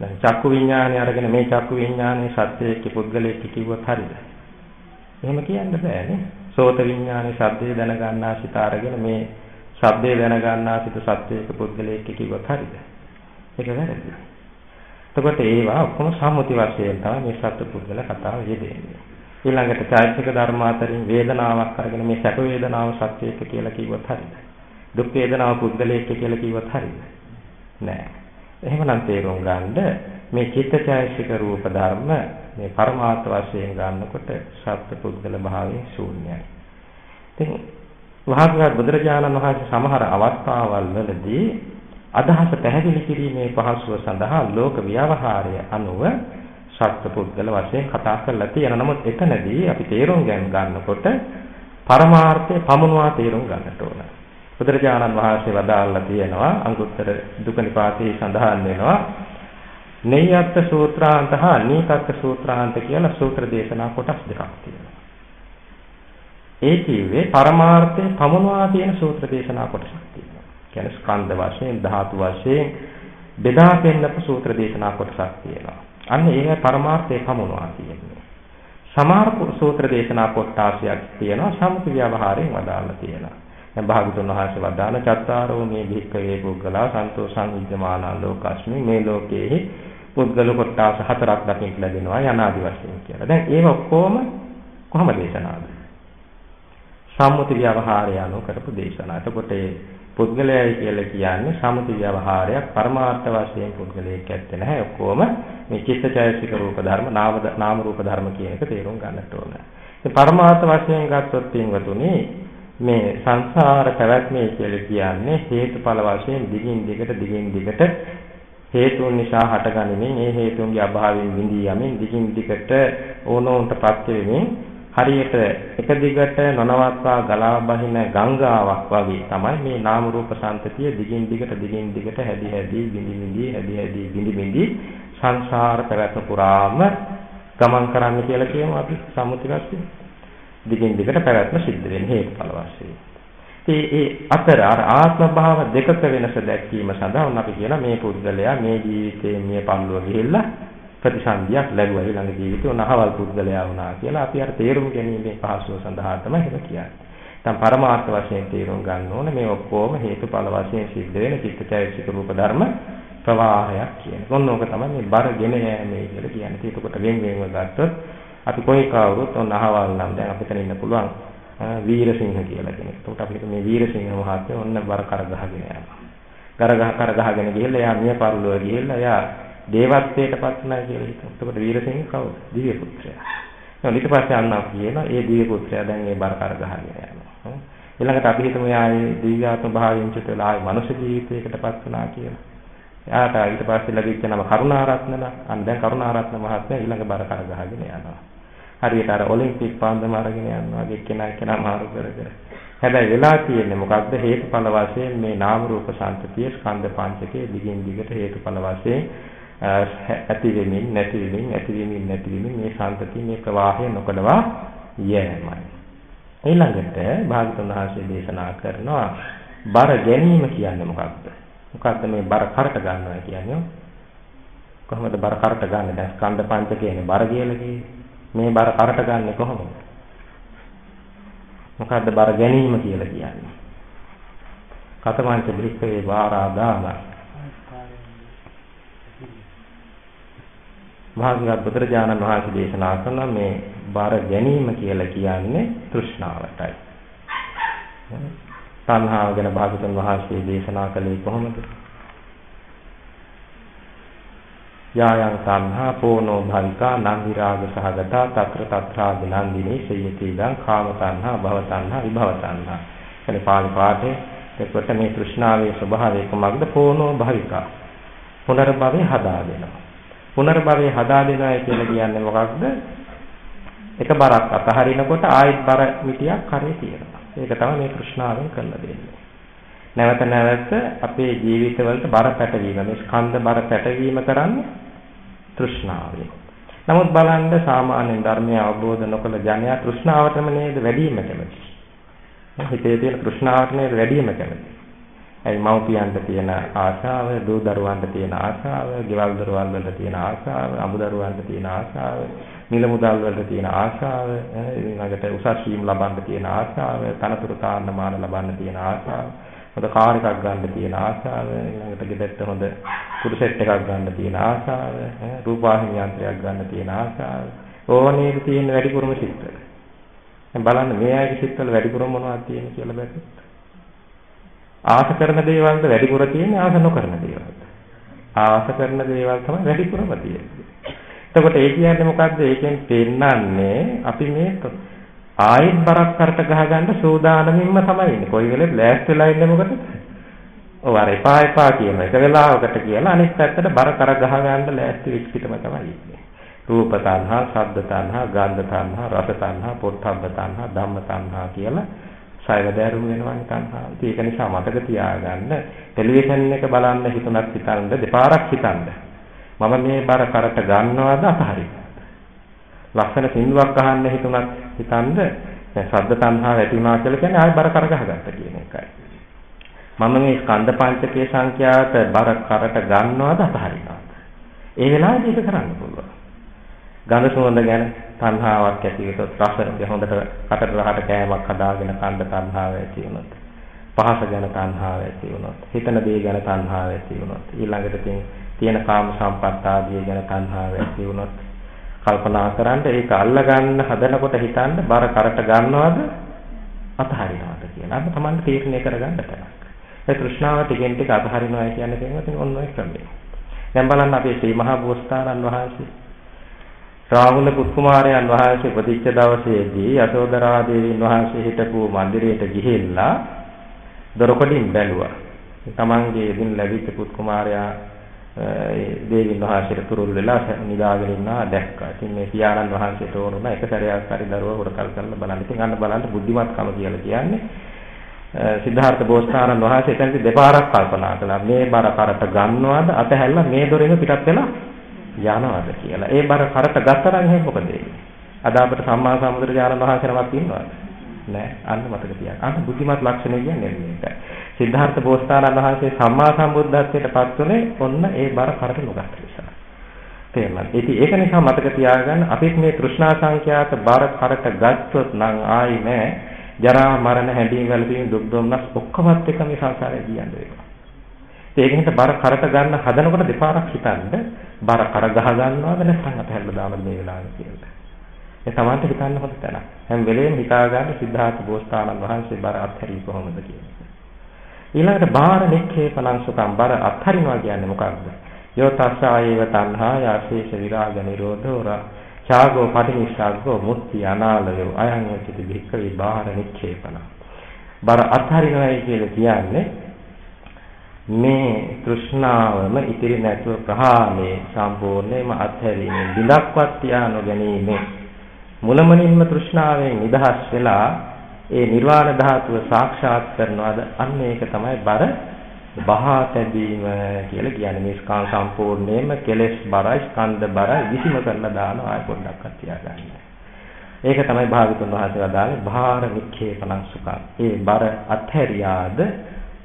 දැන් චක්කු විඥානය අරගෙන මේ චක්කු විඥානයේ සත්‍යයේ පුද්ගලයේ කිව්වොත් හරියද? එහෙම කියන්න බෑනේ. සෝත විඥානයේ ශබ්දය දැනගන්නා සිත අරගෙන මේ ශබ්දය දැනගන්නා සිත සත්‍යයක පුද්ගලයේ කිව්වොත් හරියද? ඒක වැරදි. එතකොට ඒවා ඔක්කොම සම්මුති වශයෙන් තමයි මේ සත්‍ය පුද්ගල කතාව යෙදෙන්නේ. ඊළඟට චෛතසික ධර්ම අතරින් වේදනාවක් අරගෙන මේ සැප වේදනාව සත්‍යයක කියලා කිව්වොත් හරියද? දුක් වේදනාව පුද්ගලයක කියලා කිව්වොත් හරියද? නෑ. එහෙමනම් තේරුම් ගන්න මේ චිත්තචෛතසික රූප ධර්ම මේ පරමාර්ථ වශයෙන් ගන්නකොට සත්‍ය පුද්ගල භාවයේ ශූන්‍යයි. ඉතින් වහගත් බුදුරජාණන් වහන්සේ සමහර අවස්ථාවල් වලදී අදහස පැහැදිලි කිරීමේ පහසුව සඳහා ලෝක ව්‍යවහාරය අනුව සත්පුද්ගල වශයෙන් කතා කරලා තියෙනවා. නමුත් එතනදී අපි තේරුම් ගන්නකොට පරමාර්ථය පමුණවා තේරුම් ගන්නට ඕන. බුදුරජාණන් වහන්සේ වදාළා තියෙනවා අංගුත්තර දුක නිපාතේ සඳහන් වෙනවා නෙය්‍යත් සූත්‍රාන්ත හා නීකත් සූත්‍රාන්ත කියලා සූත්‍ර දේශනා කොටස් දෙකක් තියෙනවා. ඒ කිව්වේ පරමාර්ථය පමුණවා තියෙන සූත්‍ර දේශනා කොටසක් තියෙනවා. කියන්නේ ස්කන්ධ වශයෙන් ධාතු වශයෙන් බෙදා පෙන්නපු සූත්‍ර දේශනා කොටසක් තියෙනවා. අන්න ඒක පරමාර්ථයේ පමුණවා තියෙන්නේ. සමහර සූත්‍ර දේශනා කොටාසියක් තියෙනවා සම්මුති ව්‍යවහාරයෙන් වදාළා තියෙනවා. දැන් භාගතුන් වහන්සේ වදාළ චත්තාරෝ මේ භික්කවේ පුද්ගලා සන්තෝෂං විද්‍යමානා ලෝකස්මි මේ ලෝකයේ පුද්ගල කොටාස හතරක් දකින්න ලැබෙනවා යනාදි වශයෙන් කියලා. දැන් ඒව ඔක්කොම කොහොම දේශනාද? සම්මුති ව්‍යවහාරය අනුව කරපු දේශනා. එතකොට පුද්ගලයයි කියලා කියන්නේ සමුති ව්‍යවහාරයක් පරමාර්ථ වශයෙන් පුද්ගලයෙක් ඇත්තේ නැහැ ඔක්කොම මේ චිත්තචෛතසික රූප ධර්ම නාම රූප ධර්ම කියන එක තේරුම් ගන්නට ඕන. ඉතින් පරමාර්ථ වශයෙන් ගත්තොත් පින්වතුනි මේ සංසාර පැවැත්මේ කියලා කියන්නේ හේතුඵල වශයෙන් දිගින් දිගට දිගින් දිගට හේතුන් නිසා හටගනිමින් ඒ හේතුන්ගේ අභාවයෙන් විඳී යමින් දිගින් දිගට ඕනෝන්ට පත් වෙමින් හරියට එක දිගට නොනවත්වා ගලා බහින ගංගාවක් වගේ තමයි මේ නාම රූප සංතතිය දිගින් දිගට දිගින් දිගට හැදි හැදි බිඳි බිඳි හැදි හැදි බිඳි බිඳි සංසාර පැවැත්ම පුරාම ගමන් කරන්න කියලා කියමු අපි සම්මුති වශයෙන් දිගින් දිගට පැවැත්ම සිද්ධ වෙන හේතුඵල වශයෙන්. ඉතින් ඒ අතර අර ආත්ම භාව දෙකක වෙනස දැක්වීම සඳහා අපි කියන මේ පුද්ගලයා මේ ජීවිතයේ මිය පල්ලුව ගිහිල්ලා ප්‍රතිසන්දියක් ලැබුවා ඊළඟ ජීවිතේ උනහවල් පුද්ගලයා වුණා කියලා අපි අර තේරුම් ගැනීමේ පහසුව සඳහා තමයි එහෙම කියන්නේ. දැන් පරමාර්ථ වශයෙන් තේරුම් ගන්න ඕනේ මේ ඔක්කොම හේතුඵල වශයෙන් සිද්ධ වෙන චිත්තචෛතසික රූප ධර්ම ප්‍රවාහයක් කියන්නේ. මොන ඕක තමයි මේ බරගෙන යෑමේ කියලා කියන්නේ. ඒකකොට වෙන වෙනම ගත්තොත් අපි කොයි කවුරුත් ඔන්න අහවල් නම් දැන් අපිට ඉන්න පුළුවන් වීරසිංහ කියලා කෙනෙක්. ඒකට අපිට මේ වීරසිංහ මහත්මයා ඔන්න බර කර ගහගෙන යනවා. කර ගහ කර ගහගෙන ගිහිල්ලා එයා මිය පරලොව ගිහිල්ලා එයා දේවත්වයටපත් නැහැ කියලා හිතමු. එතකොට වීරසිංහ කවුද? දිව්‍ය පුත්‍රයා. ඊට පස්සේ අන්නා කියනවා ඒ දිව්‍ය පුත්‍රයා දැන් ඒ බර කර ගහගෙන යනවා. ඊළඟට අපි හිතමු යායේ දිව්‍යාත්ම භාවයෙන් චුත වෙලා ආයේ මනුෂ්‍ය ජීවිතයකටපත් වුණා කියලා. එයාට ඊට පස්සේ ලැබිච්ච නම කරුණාරත්නන. අන්න දැන් කරුණාරත්න මහත්මයා ඊළඟ බර කර ගහගෙන යනවා. හරියට අර ඔලිම්පික් පාන්දම අරගෙන යනවා වගේ කෙනා කෙනා මාරු කර කර. හැබැයි වෙලා තියෙන්නේ මොකක්ද හේතුඵල වශයෙන් මේ නාම රූප සංතතිය ස්කන්ධ පංචකයේ දිගින් දිගට හේතුඵල වශයෙන් ඇති වෙමින් නැති වෙමින් ඇති වෙමින් නැති වෙමින් මේ සංතතිය මේ ප්‍රවාහය නොකඩවා යෑමයි. ඊළඟට භාගතුන් වහන්සේ දේශනා කරනවා බර ගැනීම කියන්නේ මොකක්ද? මොකක්ද මේ බර කරට ගන්නවා කියන්නේ? කොහොමද බර කරට ගන්න? දැන් ස්කන්ධ පංචකයනේ බර කියලා මේ බර කරට ගන්නෙ කොහොමද? මොකද්ද බර ගැනීම කියලා කියන්නේ? කතමංච බ්‍රික්කේ වාරාදාම භාග්‍යවත් බුදුරජාණන් වහන්සේ දේශනා කරන මේ බර ගැනීම කියලා කියන්නේ තෘෂ්ණාවටයි. තණ්හාව ගැන භාගතුන් වහන්සේ දේශනා කළේ කොහොමද? යායන් තණ්හා පෝනෝ භවිකා නම් විරාග සහගතා తත්‍ර తත්‍රා විනන්දිනේ සයති ඉදං කාම තණ්හා භව තණ්හා විභව තණ්හා. එනේ පාළි පාඨේ එතකොට මේ තෘෂ්ණාවේ ස්වභාවය කොමක්ද පෝනෝ භවිකා. පුනර්භවය හදා දෙනවා. පුනර්භවය හදා දෙනවා කියලා කියන්නේ මොකක්ද? එක බරක් අතහරිනකොට ආයෙත් බර මිටියක් කරේ තියෙනවා. ඒක තමයි මේ තෘෂ්ණාවෙන් කරලා දෙන්නේ. නැවත නැවත අපේ ජීවිතවලට බර පැටවීම මේ ස්කන්ධ බර පැටවීම කරන්නේ තෘෂ්ණාවෙන්. නමුත් බලන්න සාමාන්‍ය ධර්මය අවබෝධ නොකළ ජනයා තෘෂ්ණාවටම නේද වැඩිම කැමති. හිතේ තියෙන තෘෂ්ණාවට නේද වැඩිම කැමති. ඒ මව්පියන්ට තියෙන ආශාව, දූ දරුවන්ට තියෙන ආශාව, ගෙවල් දොරවල් වලට තියෙන ආශාව, අමු දරුවන්ට තියෙන ආශාව, මිල මුදල් වලට තියෙන ආශාව, ඊළඟට උසස් වීම ලබන්න තියෙන ආශාව, තනතුරු තාන්න මාන ලබන්න තියෙන ආශාව, හොඳ කාර් එකක් ගන්න තියෙන ආශාව, ඊළඟට ගෙදරට හොඳ කුඩු සෙට් එකක් ගන්න තියෙන ආශාව, රූපවාහිනී යන්ත්‍රයක් ගන්න තියෙන ආශාව. ඕනේක තියෙන වැඩිපුරම සිත්වල. දැන් බලන්න මේ අයගේ සිත්වල වැඩිපුරම මොනවද තියෙන්නේ කියලා බැලුවොත්. ආශ කරන දේවල්ද වැඩිපුර තියෙන්නේ ආශ නොකරන දේවල්ද? ආශ කරන දේවල් තමයි වැඩිපුරම තියෙන්නේ. එතකොට ඒ කියන්නේ මොකද්ද? ඒකෙන් පෙන්නන්නේ අපි මේ ආයෙත් බරක් කරට ගහගන්න සූදානමින්ම තමයි ඉන්නේ. කොයි වෙලෙත් ලෑස්ති වෙලා ඉන්නේ මොකටද? ඔව් අර එපා එපා කියන එක වෙලාවකට කියලා අනිත් පැත්තට බර කර ගහගන්න ලෑස්ති වෙච්ච පිටම තමයි ඉන්නේ. රූප තණ්හා, ශබ්ද තණ්හා, ගන්ධ තණ්හා, රස තණ්හා, පොට්ටබ්බ තණ්හා, ධම්ම තණ්හා කියලා සයවැදෑරුම් වෙනවනේ තණ්හාව. ඒක නිසා මතක තියාගන්න ටෙලිවිෂන් එක බලන්න හිතුණත් හිතන්න දෙපාරක් හිතන්න. මම මේ බර කරට ගන්නවද අතහරින්නවද? ලස්සන සින්දුවක් අහන්න හිතුණත් හිතන්න දැන් ශබ්ද තණ්හාව ඇති වුණා කියලා කියන්නේ ආයෙ බර කර ගහගත්ත කියන එකයි. මම මේ ස්කන්ධ පංචකයේ සංඛ්‍යාත බර කරට ගන්නවද අතහරිනවද? ඒ වෙලාවේදී ඒක කරන්න පුළුවන්. ගඳ සුවඳ ගැන තණ්හාවක් ඇති වෙතොත් රස හොඳට කටට රහට කෑමක් හදාගෙන කන්න තණ්හාව ඇති වුණොත් පහස ගැන තණ්හාව ඇති වුණොත් හිතන දේ ගැන තණ්හාව ඇති වුණොත් ඊළඟට තියෙන කාම සම්පත් ආදී ගැන තණ්හාව ඇති වුණොත් කල්පනා කරන්න ඒක අල්ලගන්න හදනකොට හිතන්න බර කරට ගන්නවද අතහරිනවද කියලා. අන්න Taman තීරණය කරගන්න තැනක්. ඒ තෘෂ්ණාව ටිකෙන් ටික අතහරිනවා කියන්නේ තේරෙන්නේ ඔන්න ඔය ක්‍රමය. දැන් බලන්න අපේ ශ්‍රී මහා බෝසතාණන් වහන්සේ රාහුල පුත්කුමාරයන් වහන්සේ ප්‍රතිච්ඡ දවසේදී යසෝදරා දේවීන් වහන්සේ හිටපු මන්දිරයට ගිහිල්ලා දොරකඩින් බැලුවා. තමන්ගේ ඉදින් ලැබිච්ච පුත්කුමාරයා දේවින් වහන්සේට තුරුල් වෙලා නිදාගෙන ඉන්නවා දැක්කා. ඉතින් මේ පියාණන් වහන්සේට ඕනුණා එක සැරයක් හරි දරුවා උඩකල් කරලා බලන්න. ඉතින් අන්න බලන්න බුද්ධිමත්කම කියලා කියන්නේ සිද්ධාර්ථ බෝසතාණන් වහන්සේ එතනදී දෙපාරක් කල්පනා කළා. මේ බර කරට ගන්නවද අතහැල්ලා මේ දොරෙන් පිටත් වෙලා යනවද කියලා. ඒ බර කරට ගත්තා නම් එහෙනම් මොකද වෙන්නේ? අද අපිට සම්මා සම්බුදුරජාණන් වහන්සේ නමක් ඉන්නවද? නෑ. අන්න මතක තියාගන්න. අන්න බුද්ධිමත් ලක්ෂණය කියන්නේ මේක. සිද්ධාර්ථ බෝසතාණන් වහන්සේ සම්මා සම්බුද්ධත්වයට පත් වුණේ ඔන්න ඒ බර කරට නොගත් නිසා. තේරුණාද? ඉතින් ඒක නිසා මතක තියාගන්න අපිත් මේ තෘෂ්ණා සංඛ්‍යාත බර කරට ගත්තොත් නම් ආයි නෑ ජරා මරණ හැඬීම් වැළපීම් දුක් දුම්නස් ඔක්කොමත් එක මේ සංසාරේ කියන්නේ ඒක. ඒකෙන්ට බර කරට ගන්න හදනකොට දෙපාරක් හිතන්න බර කර ගහ ගන්නවද නැත්නම් අතහැරලා දානවද මේ වෙලාවේ කියලා. ඒ සමාන්ත හිතන්න හොඳ තැනක්. හැම වෙලේම හිතා ගන්න සිද්ධාර්ථ බෝසතාණන් වහන්සේ බර අත්හැරී කොහොමද කියන්නේ. ඊළඟට බාර නික්ඛේපණං සුඛං බර අත්හරිනවා කියන්නේ මොකක්ද? යෝ තස්සායේව තණ්හා යාශේෂ විරාග නිරෝධෝ රා ඡාගෝ පටිනිස්සග්ගෝ මුක්ති අනාලයෝ අයං යති භික්ඛවේ බාර නික්ඛේපණ. බර අත්හරිනවායි කියලා කියන්නේ මේ තෘෂ්ණාවම ඉතිරි නැතුව ප්‍රහාණය සම්පූර්ණයෙන්ම අත්හැරීමෙන් බිඳක්වත් තියා නොගැනීම මුලමනින්ම තෘෂ්ණාවෙන් නිදහස් වෙලා ඒ නිර්වාණ ධාතුව සාක්ෂාත් කරනවාද අන්න ඒක තමයි බර බහා තැබීම කියලා කියන්නේ මේ ස්කන්ධ සම්පූර්ණයෙන්ම කෙලෙස් බරයි ස්කන්ධ බරයි විසීම කරලා දානවා ආය පොඩ්ඩක් තියාගන්න. ඒක තමයි භාගතුන් වහන්සේ වදාළේ භාර නික්ඛේපණං සුඛං. ඒ බර අත්හැරියාද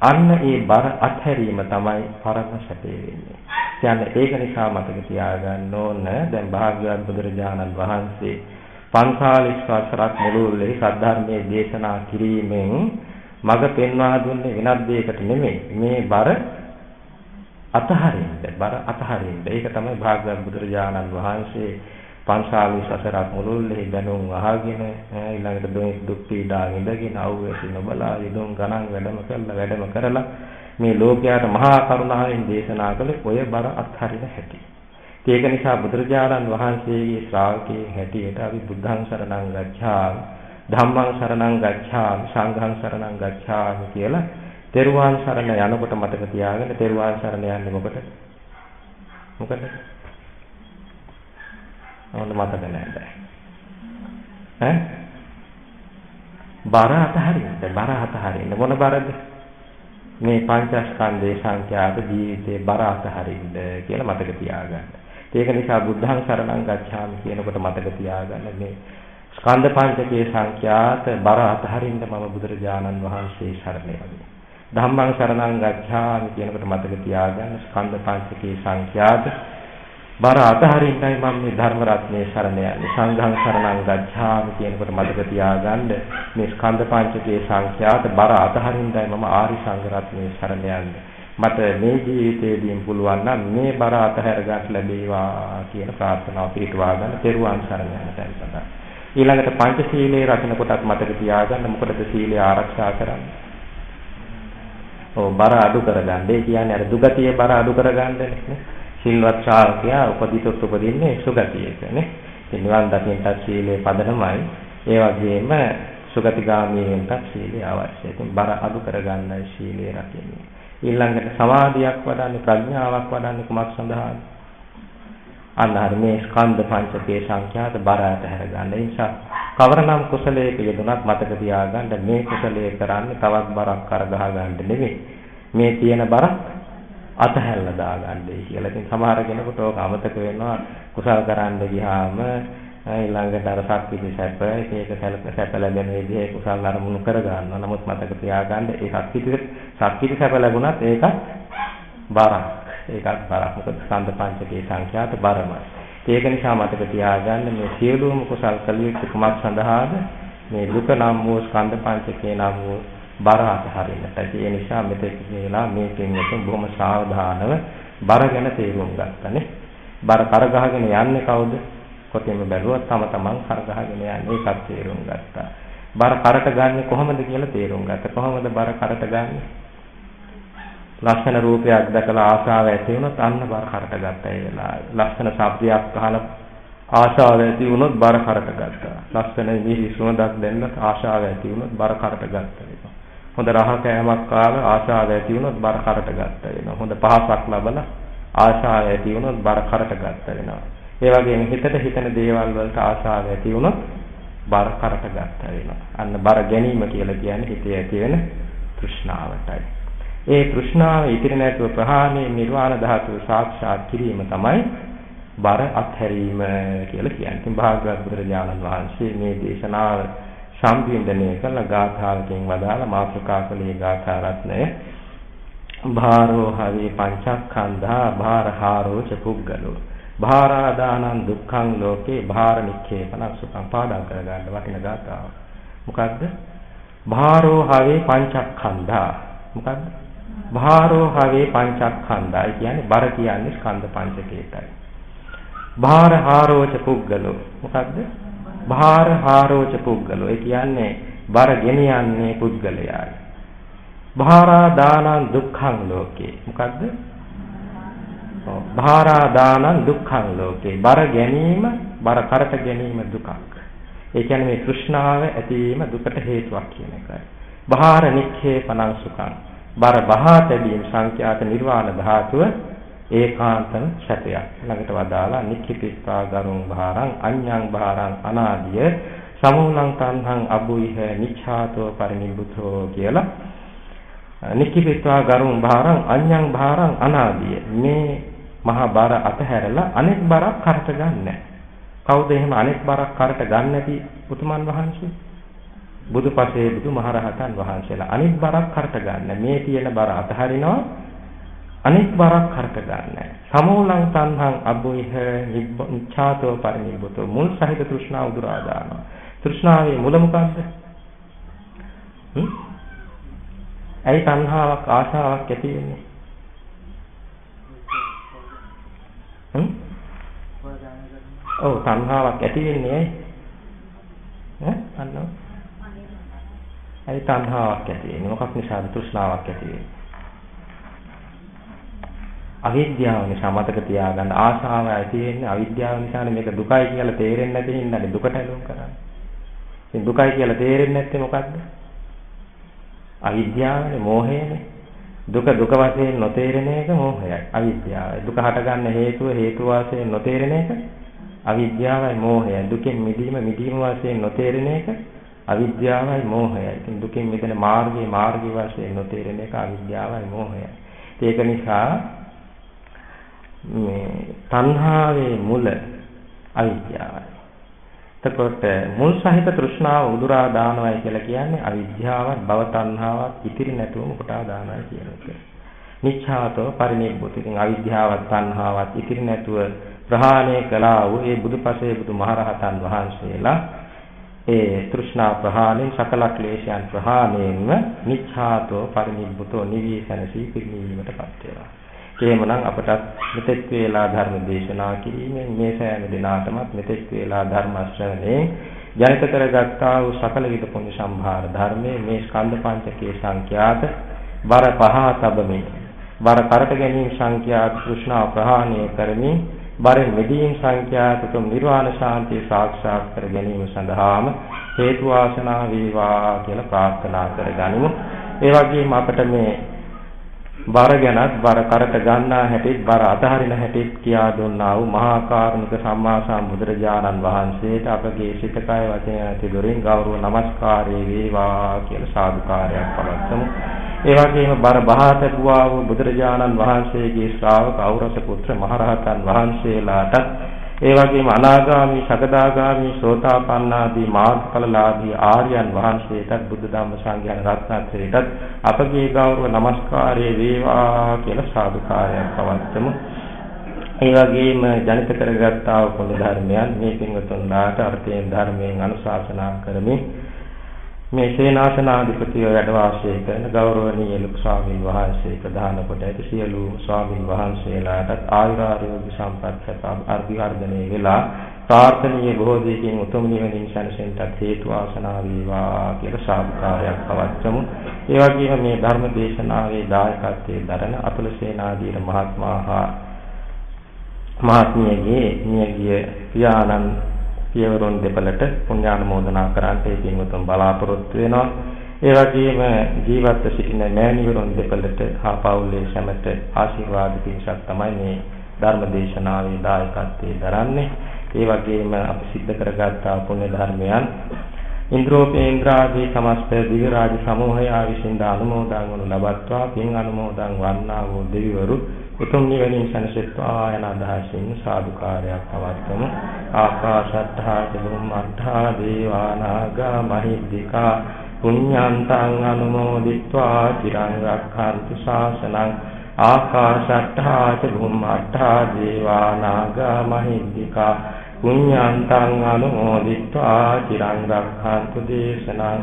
අන්න ඒ බර අත්හැරීම තමයි පරම සැපේ වෙන්නේ. කියන්නේ ඒක නිසා මතක තියාගන්න ඕන දැන් භාග්‍යවත් බුදුරජාණන් වහන්සේ 45 වසරක් මුළුල්ලේ සද්ධර්මයේ දේශනා කිරීමෙන් මඟ පෙන්වා දුන්නේ වෙනත් දෙයකට නෙමෙයි. මේ බර අතහරින්න, බර අතහරින්න. ඒක තමයි භාග්‍යවත් බුදුරජාණන් වහන්සේ පන්සාලි සසරක් මුළුල්ලේ බැනුම් අහගෙන ඊළඟට දුක් දුක් පීඩා විඳගෙන අවුවැසි නොබලා යදුම් ගණන් වැඩම කළා වැඩම කරලා මේ ලෝකයට මහා කරුණාවෙන් දේශනා කළේ ඔය බර අත්හරින හැටි. ඒක නිසා බුදුරජාණන් වහන්සේගේ ශ්‍රාවකයේ හැටියට අපි බුද්ධං සරණං ගච්ඡාමි ධම්මං සරණං ගච්ඡාමි සංඝං සරණං ගච්ඡාමි කියලා තෙරුවන් සරණ යනකොට මතක තියාගන්න තෙරුවන් සරණ යන්නේ මොකටද? මොකටද? මොන මතක නැහැ. ඈ? බර අතහරින්න බර අතහරින්න මොන බරද? මේ පංචස්කන්ධේ සංඛ්‍යාත ජීවිතේ බර අතහරින්න කියලා මතක තියාගන්න. ඒක නිසා බුද්ධං සරණං ගච්ඡාමි කියනකොට මතක තියාගන්න මේ ස්කන්ධ පංචකයේ සංඛ්‍යාත බර අතහරින්න මම බුදුරජාණන් වහන්සේ සරණ යමි. ධම්මං සරණං ගච්ඡාමි කියනකොට මතක තියාගන්න ස්කන්ධ පංචකයේ සංඛ්‍යාත බර අතහරින්නයි මම මේ ධර්ම රත්නයේ සරණ යන්නේ. සංඝං සරණං ගච්ඡාමි කියනකොට මතක තියාගන්න මේ ස්කන්ධ පංචකයේ සංඛ්‍යාත බර අතහරින්නයි මම ආරි සංඝ රත්නයේ සරණ යන්නේ. මට මේ ජීවිතයේදීම පුළුවන් නම් මේ බර අතහැර ගන්න ලැබේවා කියන ප්‍රාර්ථනාව පිටවා ගන්න පෙරුවන් සරණ යන තැන සඳහා. ඊළඟට පංචශීලයේ රකින්න කොටත් මතක තියාගන්න මොකටද සීලය ආරක්ෂා කරන්නේ? ඔව් බර අඩු කරගන්න. ඒ කියන්නේ අර දුගතිය බර අඩු කරගන්න නේ. සිල්වත් ශ්‍රාවකයා උපදිතොත් උපදින්නේ සුගතියක නේ. ඉතින් නිවන් දකින්නත් සීලේ පදනමයි. ඒ වගේම සුගතිගාමී වෙන්නත් සීලය අවශ්‍යයි. ඉතින් බර අඩු කරගන්නයි සීලය රකින්නේ. ඊළඟට සමාධියක් වඩන්නේ ප්‍රඥාවක් වඩන්නේ කුමක් සඳහාද? අන්න හරි මේ ස්කන්ධ පංචකයේ සංඛ්‍යාත බර ඇතහැර ගන්න. ඒ නිසා කවරනම් කුසලයක යෙදුනත් මතක තියාගන්න මේ කුසලයේ කරන්නේ තවත් බරක් කරගහ ගන්න නෙමෙයි. මේ තියෙන බරක් අතහැරලා දාගන්නයි කියලා. ඉතින් සමහර කෙනෙකුට ඕක අමතක වෙනවා කුසල් කරන්න ගියාම ඊළඟට අර සක්විති සැප ඒක සැලක සැප ලැබෙන විදිහේ කුසල් අරමුණු කර ගන්නවා. නමුත් මතක තියාගන්න ඒ සක්විති සක්විති සැප ලැබුණත් ඒක බරක්. ඒකත් බරක්. මොකද ස්කන්ධ පංචකයේ සංඛ්‍යාත බරමයි. ඒක නිසා මතක තියාගන්න මේ සියලුම කුසල් කළ යුතු කුමක් සඳහාද? මේ දුක නම් වූ ස්කන්ධ පංචකේ නම් වූ බර අතහරින්නට. ඒ නිසා මෙතෙක් කියලා මේ පින්වතුන් බොහොම සාවධානව බර ගැන තේරුම් ගන්නනේ. බර කරගහගෙන යන්නේ කවුද? කොතෙන්ම බැලුවත් තම තමන් කරගහගෙන යන්නේ ඒකත් තේරුම් ගත්තා. බර කරට ගන්නෙ කොහොමද කියලා තේරුම් ගත්තා. කොහොමද බර කරට ගන්නෙ? ලක්ෂණ රූපයක් දැකලා ආශාව ඇති වුණොත් අන්න බර කරට ගත්තා ඒ වෙලාවේ. ලක්ෂණ ශබ්දයක් අහලා ආශාව ඇති වුණොත් බර කරට ගත්තා. ලක්ෂණ මිහි සුවඳක් දැන්නත් ආශාව ඇති වුණොත් බර කරට ගත්තා. හොඳ රහ කෑමක් කාලා ආශාව ඇති වුණොත් බර කරට ගත්ත වෙනවා. හොඳ පහසක් ලබලා ආශාව ඇති වුණොත් බර කරට ගත්ත වෙනවා. ඒ වගේම හිතට හිතන දේවල් වලට ආශාව ඇති වුණොත් බර කරට ගත්ත වෙනවා. අන්න බර ගැනීම කියලා කියන්නේ හිතේ ඇති වෙන තෘෂ්ණාවටයි. ඒ තෘෂ්ණාව ඉතිරි නැතුව ප්‍රහාණය නිර්වාණ ධාතුව සාක්ෂාත් කිරීම තමයි බර අත්හැරීම කියලා කියන්නේ. ඉතින් භාග්‍යවත් බුදුරජාණන් වහන්සේ මේ දේශනාව සම්පින්දනය කළ ගාථාවකින් වදාළ මාතෘකා කලේ ගාථා රත්නය භාරෝ හවේ පංචස්කන්ධා භාරහාරෝ ච පුග්ගලෝ භාරාදානං දුක්ඛං ලෝකේ භාර නික්ඛේපන සුඛං පාදම් කර ගන්න වටින ගාථාව මොකද්ද භාරෝ හවේ පංචස්කන්ධා මොකද්ද භාරෝ හවේ පංචස්කන්ධා කියන්නේ බර කියන්නේ ස්කන්ධ පංචකයටයි භාරහාරෝ ච පුග්ගලෝ මොකද්ද භාර හාරෝච පුද්ගලෝ. ඒ කියන්නේ බර ගෙනියන්නේ පුද්ගලයායි. භාරා දානං දුක්ඛං ලෝකේ. මොකද්ද? භාරා දානං දුක්ඛං ලෝකේ. බර ගැනීම, බර කරට ගැනීම දුකක්. ඒ කියන්නේ මේ තෘෂ්ණාව ඇතිවීම දුකට හේතුවක් කියන එකයි. භාර නික්ඛේපණං සුඛං. බර බහා තැබීම සංඛ්‍යාත නිර්වාණ ධාතුව ඒකාන්තම සැපයක්. ළඟට වදාලා නික්ඛිතිස්සා ගරුං භාරං අඤ්ඤං භාරං අනාදිය සමුනං තණ්හං අබුයිහ නිච්ඡාතෝ පරිනිබ්බුතෝ කියලා නික්ඛිතිස්සා ගරුං භාරං අඤ්ඤං භාරං අනාදිය මේ මහා බර අතහැරලා අනෙක් බරක් කරට ගන්නෑ. කවුද එහෙම අනෙක් බරක් කරට ගන්න නැති උතුමන් වහන්සේ? බුදුපසේ බුදු මහරහතන් වහන්සේලා අනිත් බරක් කරට ගන්න. මේ තියෙන බර අතහරිනවා අනිත් බරක් කරට ගන්න. සමෝලං තණ්හං අබුයිහ නිච්ඡාතෝ පරිනිබ්බතෝ මුල් සහිත තෘෂ්ණා උදුරා දානවා. තෘෂ්ණාවේ මුල මොකද්ද? හ්ම්? ඇයි තණ්හාවක් ආශාවක් ඇති වෙන්නේ? හ්ම්? ඔව් තණ්හාවක් ඇති වෙන්නේ ඇයි? ඈ? අන්නෝ ඇයි තණ්හාවක් ඇති වෙන්නේ? මොකක් නිසාද තෘෂ්ණාවක් ඇති වෙන්නේ? අවිද්‍යාව නිසා මතක තියාගන්න ආශාව ඇති වෙන්නේ අවිද්‍යාව නිසානේ මේක දුකයි කියලා තේරෙන්නේ නැති හින්දානේ දුකට ඇලුම් කරන්නේ. ඉතින් දුකයි කියලා තේරෙන්නේ නැත්තේ මොකද්ද? අවිද්‍යාවනේ මෝහයනේ. දුක දුක වශයෙන් නොතේරෙන එක මෝහයයි අවිද්‍යාවයි. දුක හටගන්න හේතුව හේතු වශයෙන් නොතේරෙන එක අවිද්‍යාවයි මෝහයයි. දුකෙන් මිදීම මිදීම වශයෙන් නොතේරෙන එක අවිද්‍යාවයි මෝහයයි. ඉතින් දුකින් මිදෙන මාර්ගයේ මාර්ගය වශයෙන් නොතේරෙන එක අවිද්‍යාවයි මෝහයයි. ඒක නිසා මේ තණ්හාවේ මුල අවිද්‍යාවයි. එතකොට මුල් සහිත තෘෂ්ණාව උදුරා දානවයි කියලා කියන්නේ අවිද්‍යාවත් භව තණ්හාවත් ඉතිරි නැතුවම කොටා දානවයි කියන එක. නිච්ඡාතෝ පරිනිබ්බුත. ඉතින් අවිද්‍යාවත් තණ්හාවත් ඉතිරි නැතුව ප්‍රහාණය කළා වූ ඒ බුදුපසේ බුදු මහරහතන් වහන්සේලා ඒ තෘෂ්ණා ප්‍රහාණයෙන් සකල ක්ලේශයන් ප්‍රහාණයෙන්ම නිච්ඡාතෝ පරිනිබ්බුතෝ නිවීසනසී පිරිනීමටපත් වෙනවා. එහෙමනම් අපට මෙතෙක් වේලා ධර්ම දේශනා කිරීමෙන් මේ සෑම දිනාටමත් මෙතෙක් වේලා ධර්ම ශ්‍රවණයෙන් ජනිත කරගත්තා වූ සකල විද පුණ්‍ය සම්භාර ධර්මයේ මේ ස්කන්ධ පංචකයේ සංඛ්‍යාත බර පහ තබමින් බර කරට ගැනීම සංඛ්‍යාත තෘෂ්ණා ප්‍රහාණය කරමින් බරෙන් මෙදීම් සංඛ්‍යාත තුම් නිර්වාණ ශාන්තිය සාක්ෂාත් කර ගැනීම සඳහාම හේතු වාසනා වේවා කියලා ප්‍රාර්ථනා කරගනිමු. ඒ වගේම අපට මේ බර ගැනත් බර කරට ගන්නා හැටිත් බර අතහරින හැටිත් කියා දුන්නා වූ මහා කාරුණික සම්මා සම්බුදුරජාණන් වහන්සේට අපගේ සිත කය වචනය ඇති දොරින් ගෞරව නමස්කාරය වේවා කියලා සාදුකාරයක් පවත්වමු. ඒ වගේම බර බහාත වූ වූ බුදුරජාණන් වහන්සේගේ ශ්‍රාවක ඖරස පුත්‍ර මහරහතන් වහන්සේලාට ඒ වගේම අනාගාමි සකදාගාමි සෝතාපන්න ආදී මාර්ගඵලලාභී ආර්යයන් වහන්සේටත් බුද්ධ ධම්ම සංඝයාන රත්නත්‍රයටත් අපගේ ගෞරව නමස්කාරය වේවා කියලා සාදුකාරයක් පවත්වමු. ඒ වගේම ජනිත කරගත්තා වූ කුණ ධර්මයන් මේ පින්වතුන්ලාට අර්ථයෙන් ධර්මයෙන් අනුශාසනා කරමින් මේ සේනාසනාධිපතිව වැඩ වාසය කරන ගෞරවනීය ලොකු ස්වාමින් වහන්සේ ප්‍රධාන කොට ඇති සියලු ස්වාමින් වහන්සේලාට ආයුරාරෝග්‍ය සම්පත් අර්ධිවර්ධනය වෙලා ප්‍රාර්ථනීය බොහෝ දෙයකින් උතුම් නිවනින් සැනසෙන්නට හේතු වාසනා වේවා කියලා සාදුකාරයක් පවත්වමු. ඒ වගේම මේ ධර්ම දේශනාවේ දායකත්වයේ දරන අතුල සේනාධීර මහත්මයා හා මහත්මියගේ නියගිය පියාණන් පියවරුන් දෙපළට පුණ්‍යානුමෝදනා කරන්ට ඒ පින්වතුන් බලාපොරොත්තු වෙනවා. ඒ වගේම ජීවත්ව සිටින මෑණිවරුන් දෙපළට හා පවුලේ සැමට ආශිර්වාද පිණිසක් තමයි මේ ධර්ම දේශනාවේ දායකත්වයේ දරන්නේ. ඒ වගේම අපි සිද්ධ කරගත්තා පුණ්‍ය ධර්මයන් ඉන්ද්‍රෝපේන්ද්‍රාදී සමස්ත දිව්‍ය රාජ සමූහය ආවිසින් දානුමෝදන් වනු ලබත්වා. පින් අනුමෝදන් වන්නා වූ දෙවිවරු උතුම් නිවනින් සැනසෙත්වා යන අදහසින් සාදුකාරයක් පවත්වමු. ආකාශත්තා චුම්මත්තා දේවානාගා මහිද්దికා පුඤ්ඤාන්තං අනුමෝදිත්වා චිරං රක්ඛන්තු ශාසනං. ආකාශත්තා චුම්මත්තා දේවානාගා මහිද්దికා පුඤ්ඤාන්තං අනුමෝදිත්වා චිරං රක්ඛන්තු දේශනං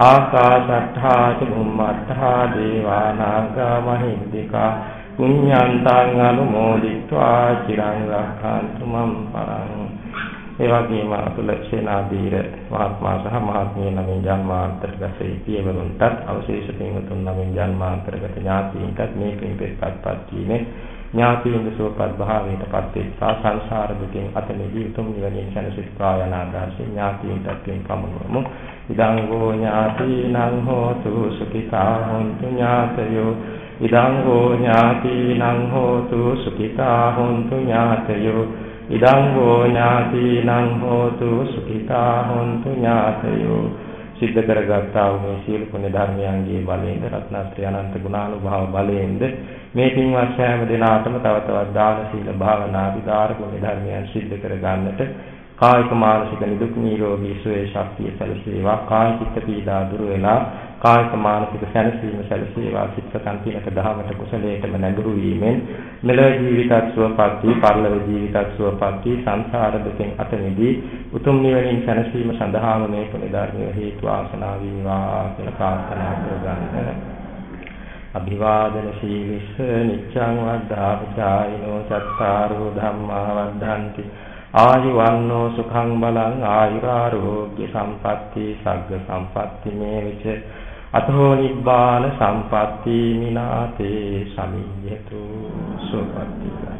ආකාශට්ඨා ච බුම්මට්ඨා දේවානාග මහින්దికා පුඤ්ඤාන්තං අනුමෝදිත්වා චිරං රක්ඛන්තු මම් පරං ඒ වගේම අතුල සේනාධීර මහත්මයා සහ මහත්මිය නමින් ජන්මාන්තරගත පියවරුන්ටත් අවශේෂ පින්වතුන් නමින් ජන්මාන්තරගත ඥාතීන්ටත් මේ පින් පෙත්පත්පත් වීමේ ඥාතීන් සුවපත් භාවයටපත් වේ සංසාර දුකින් අත මිදී උතුම් නිවනින් සැනසෙත්වා යන ආදර්ශ ඥාතීන්ටත් පින් පමුණුවමු. ඉදං ගෝ ඥාතිනං හෝතු සුඛිතා හොන්තු ඥාතයෝ. ඉදං ගෝ ඥාතිනං හෝතු සුඛිතා හොන්තු ඥාතයෝ. ඉදං ගෝ ඥාතිනං හෝතු සුඛිතා හොන්තු ඥාතයෝ. සිද්ධ කරගත්තා වූ මේ සීල පුණ්‍ය ධර්මයන්ගේ බලයෙන් රත්නත්‍රය අනන්ත ගුණානුභාව බලයෙන්ද මේ පින්වත් සෑම දිනාටම තව තවත් දාන සීල භාවනා විදාර පුණ්‍ය ධර්මයන් සිද්ධ කර ගන්නට කායික මානසික නිදුක් නිරෝගී සුවය ශක්තිය සැලසේවා කාය චිත්ත පීඩා දුර වෙලා කායික මානසික සැනසීම සැලසේවා සිත්සතන් පිනක දහමට කුසලයටම නැඹුරු වීමෙන් මෙලොව ජීවිතත් සුවපත් වී පරලොව ජීවිතත් සුවපත් වී සංසාර දුකෙන් අත මිදී උතුම් නිවනින් සැනසීම සඳහාම මේ පුණ්‍ය ධර්මයේ හේතු ආසනා වේවා කියලා ප්‍රාර්ථනා කරගන්න. අභිවාදන සීලිස්ස නිච්ඡං වද්ධාපචායිනෝ චත්තාරෝ ධම්මා වද්ධන්ති ආයුවන්නෝ සුඛං බලං ආයුරාෝග්‍ය සම්පatti සග්ග සම්පatti මේ විච අතෝ නිබ්බාන සම්පatti මිනාතේ සමියතු සුපත්තිකා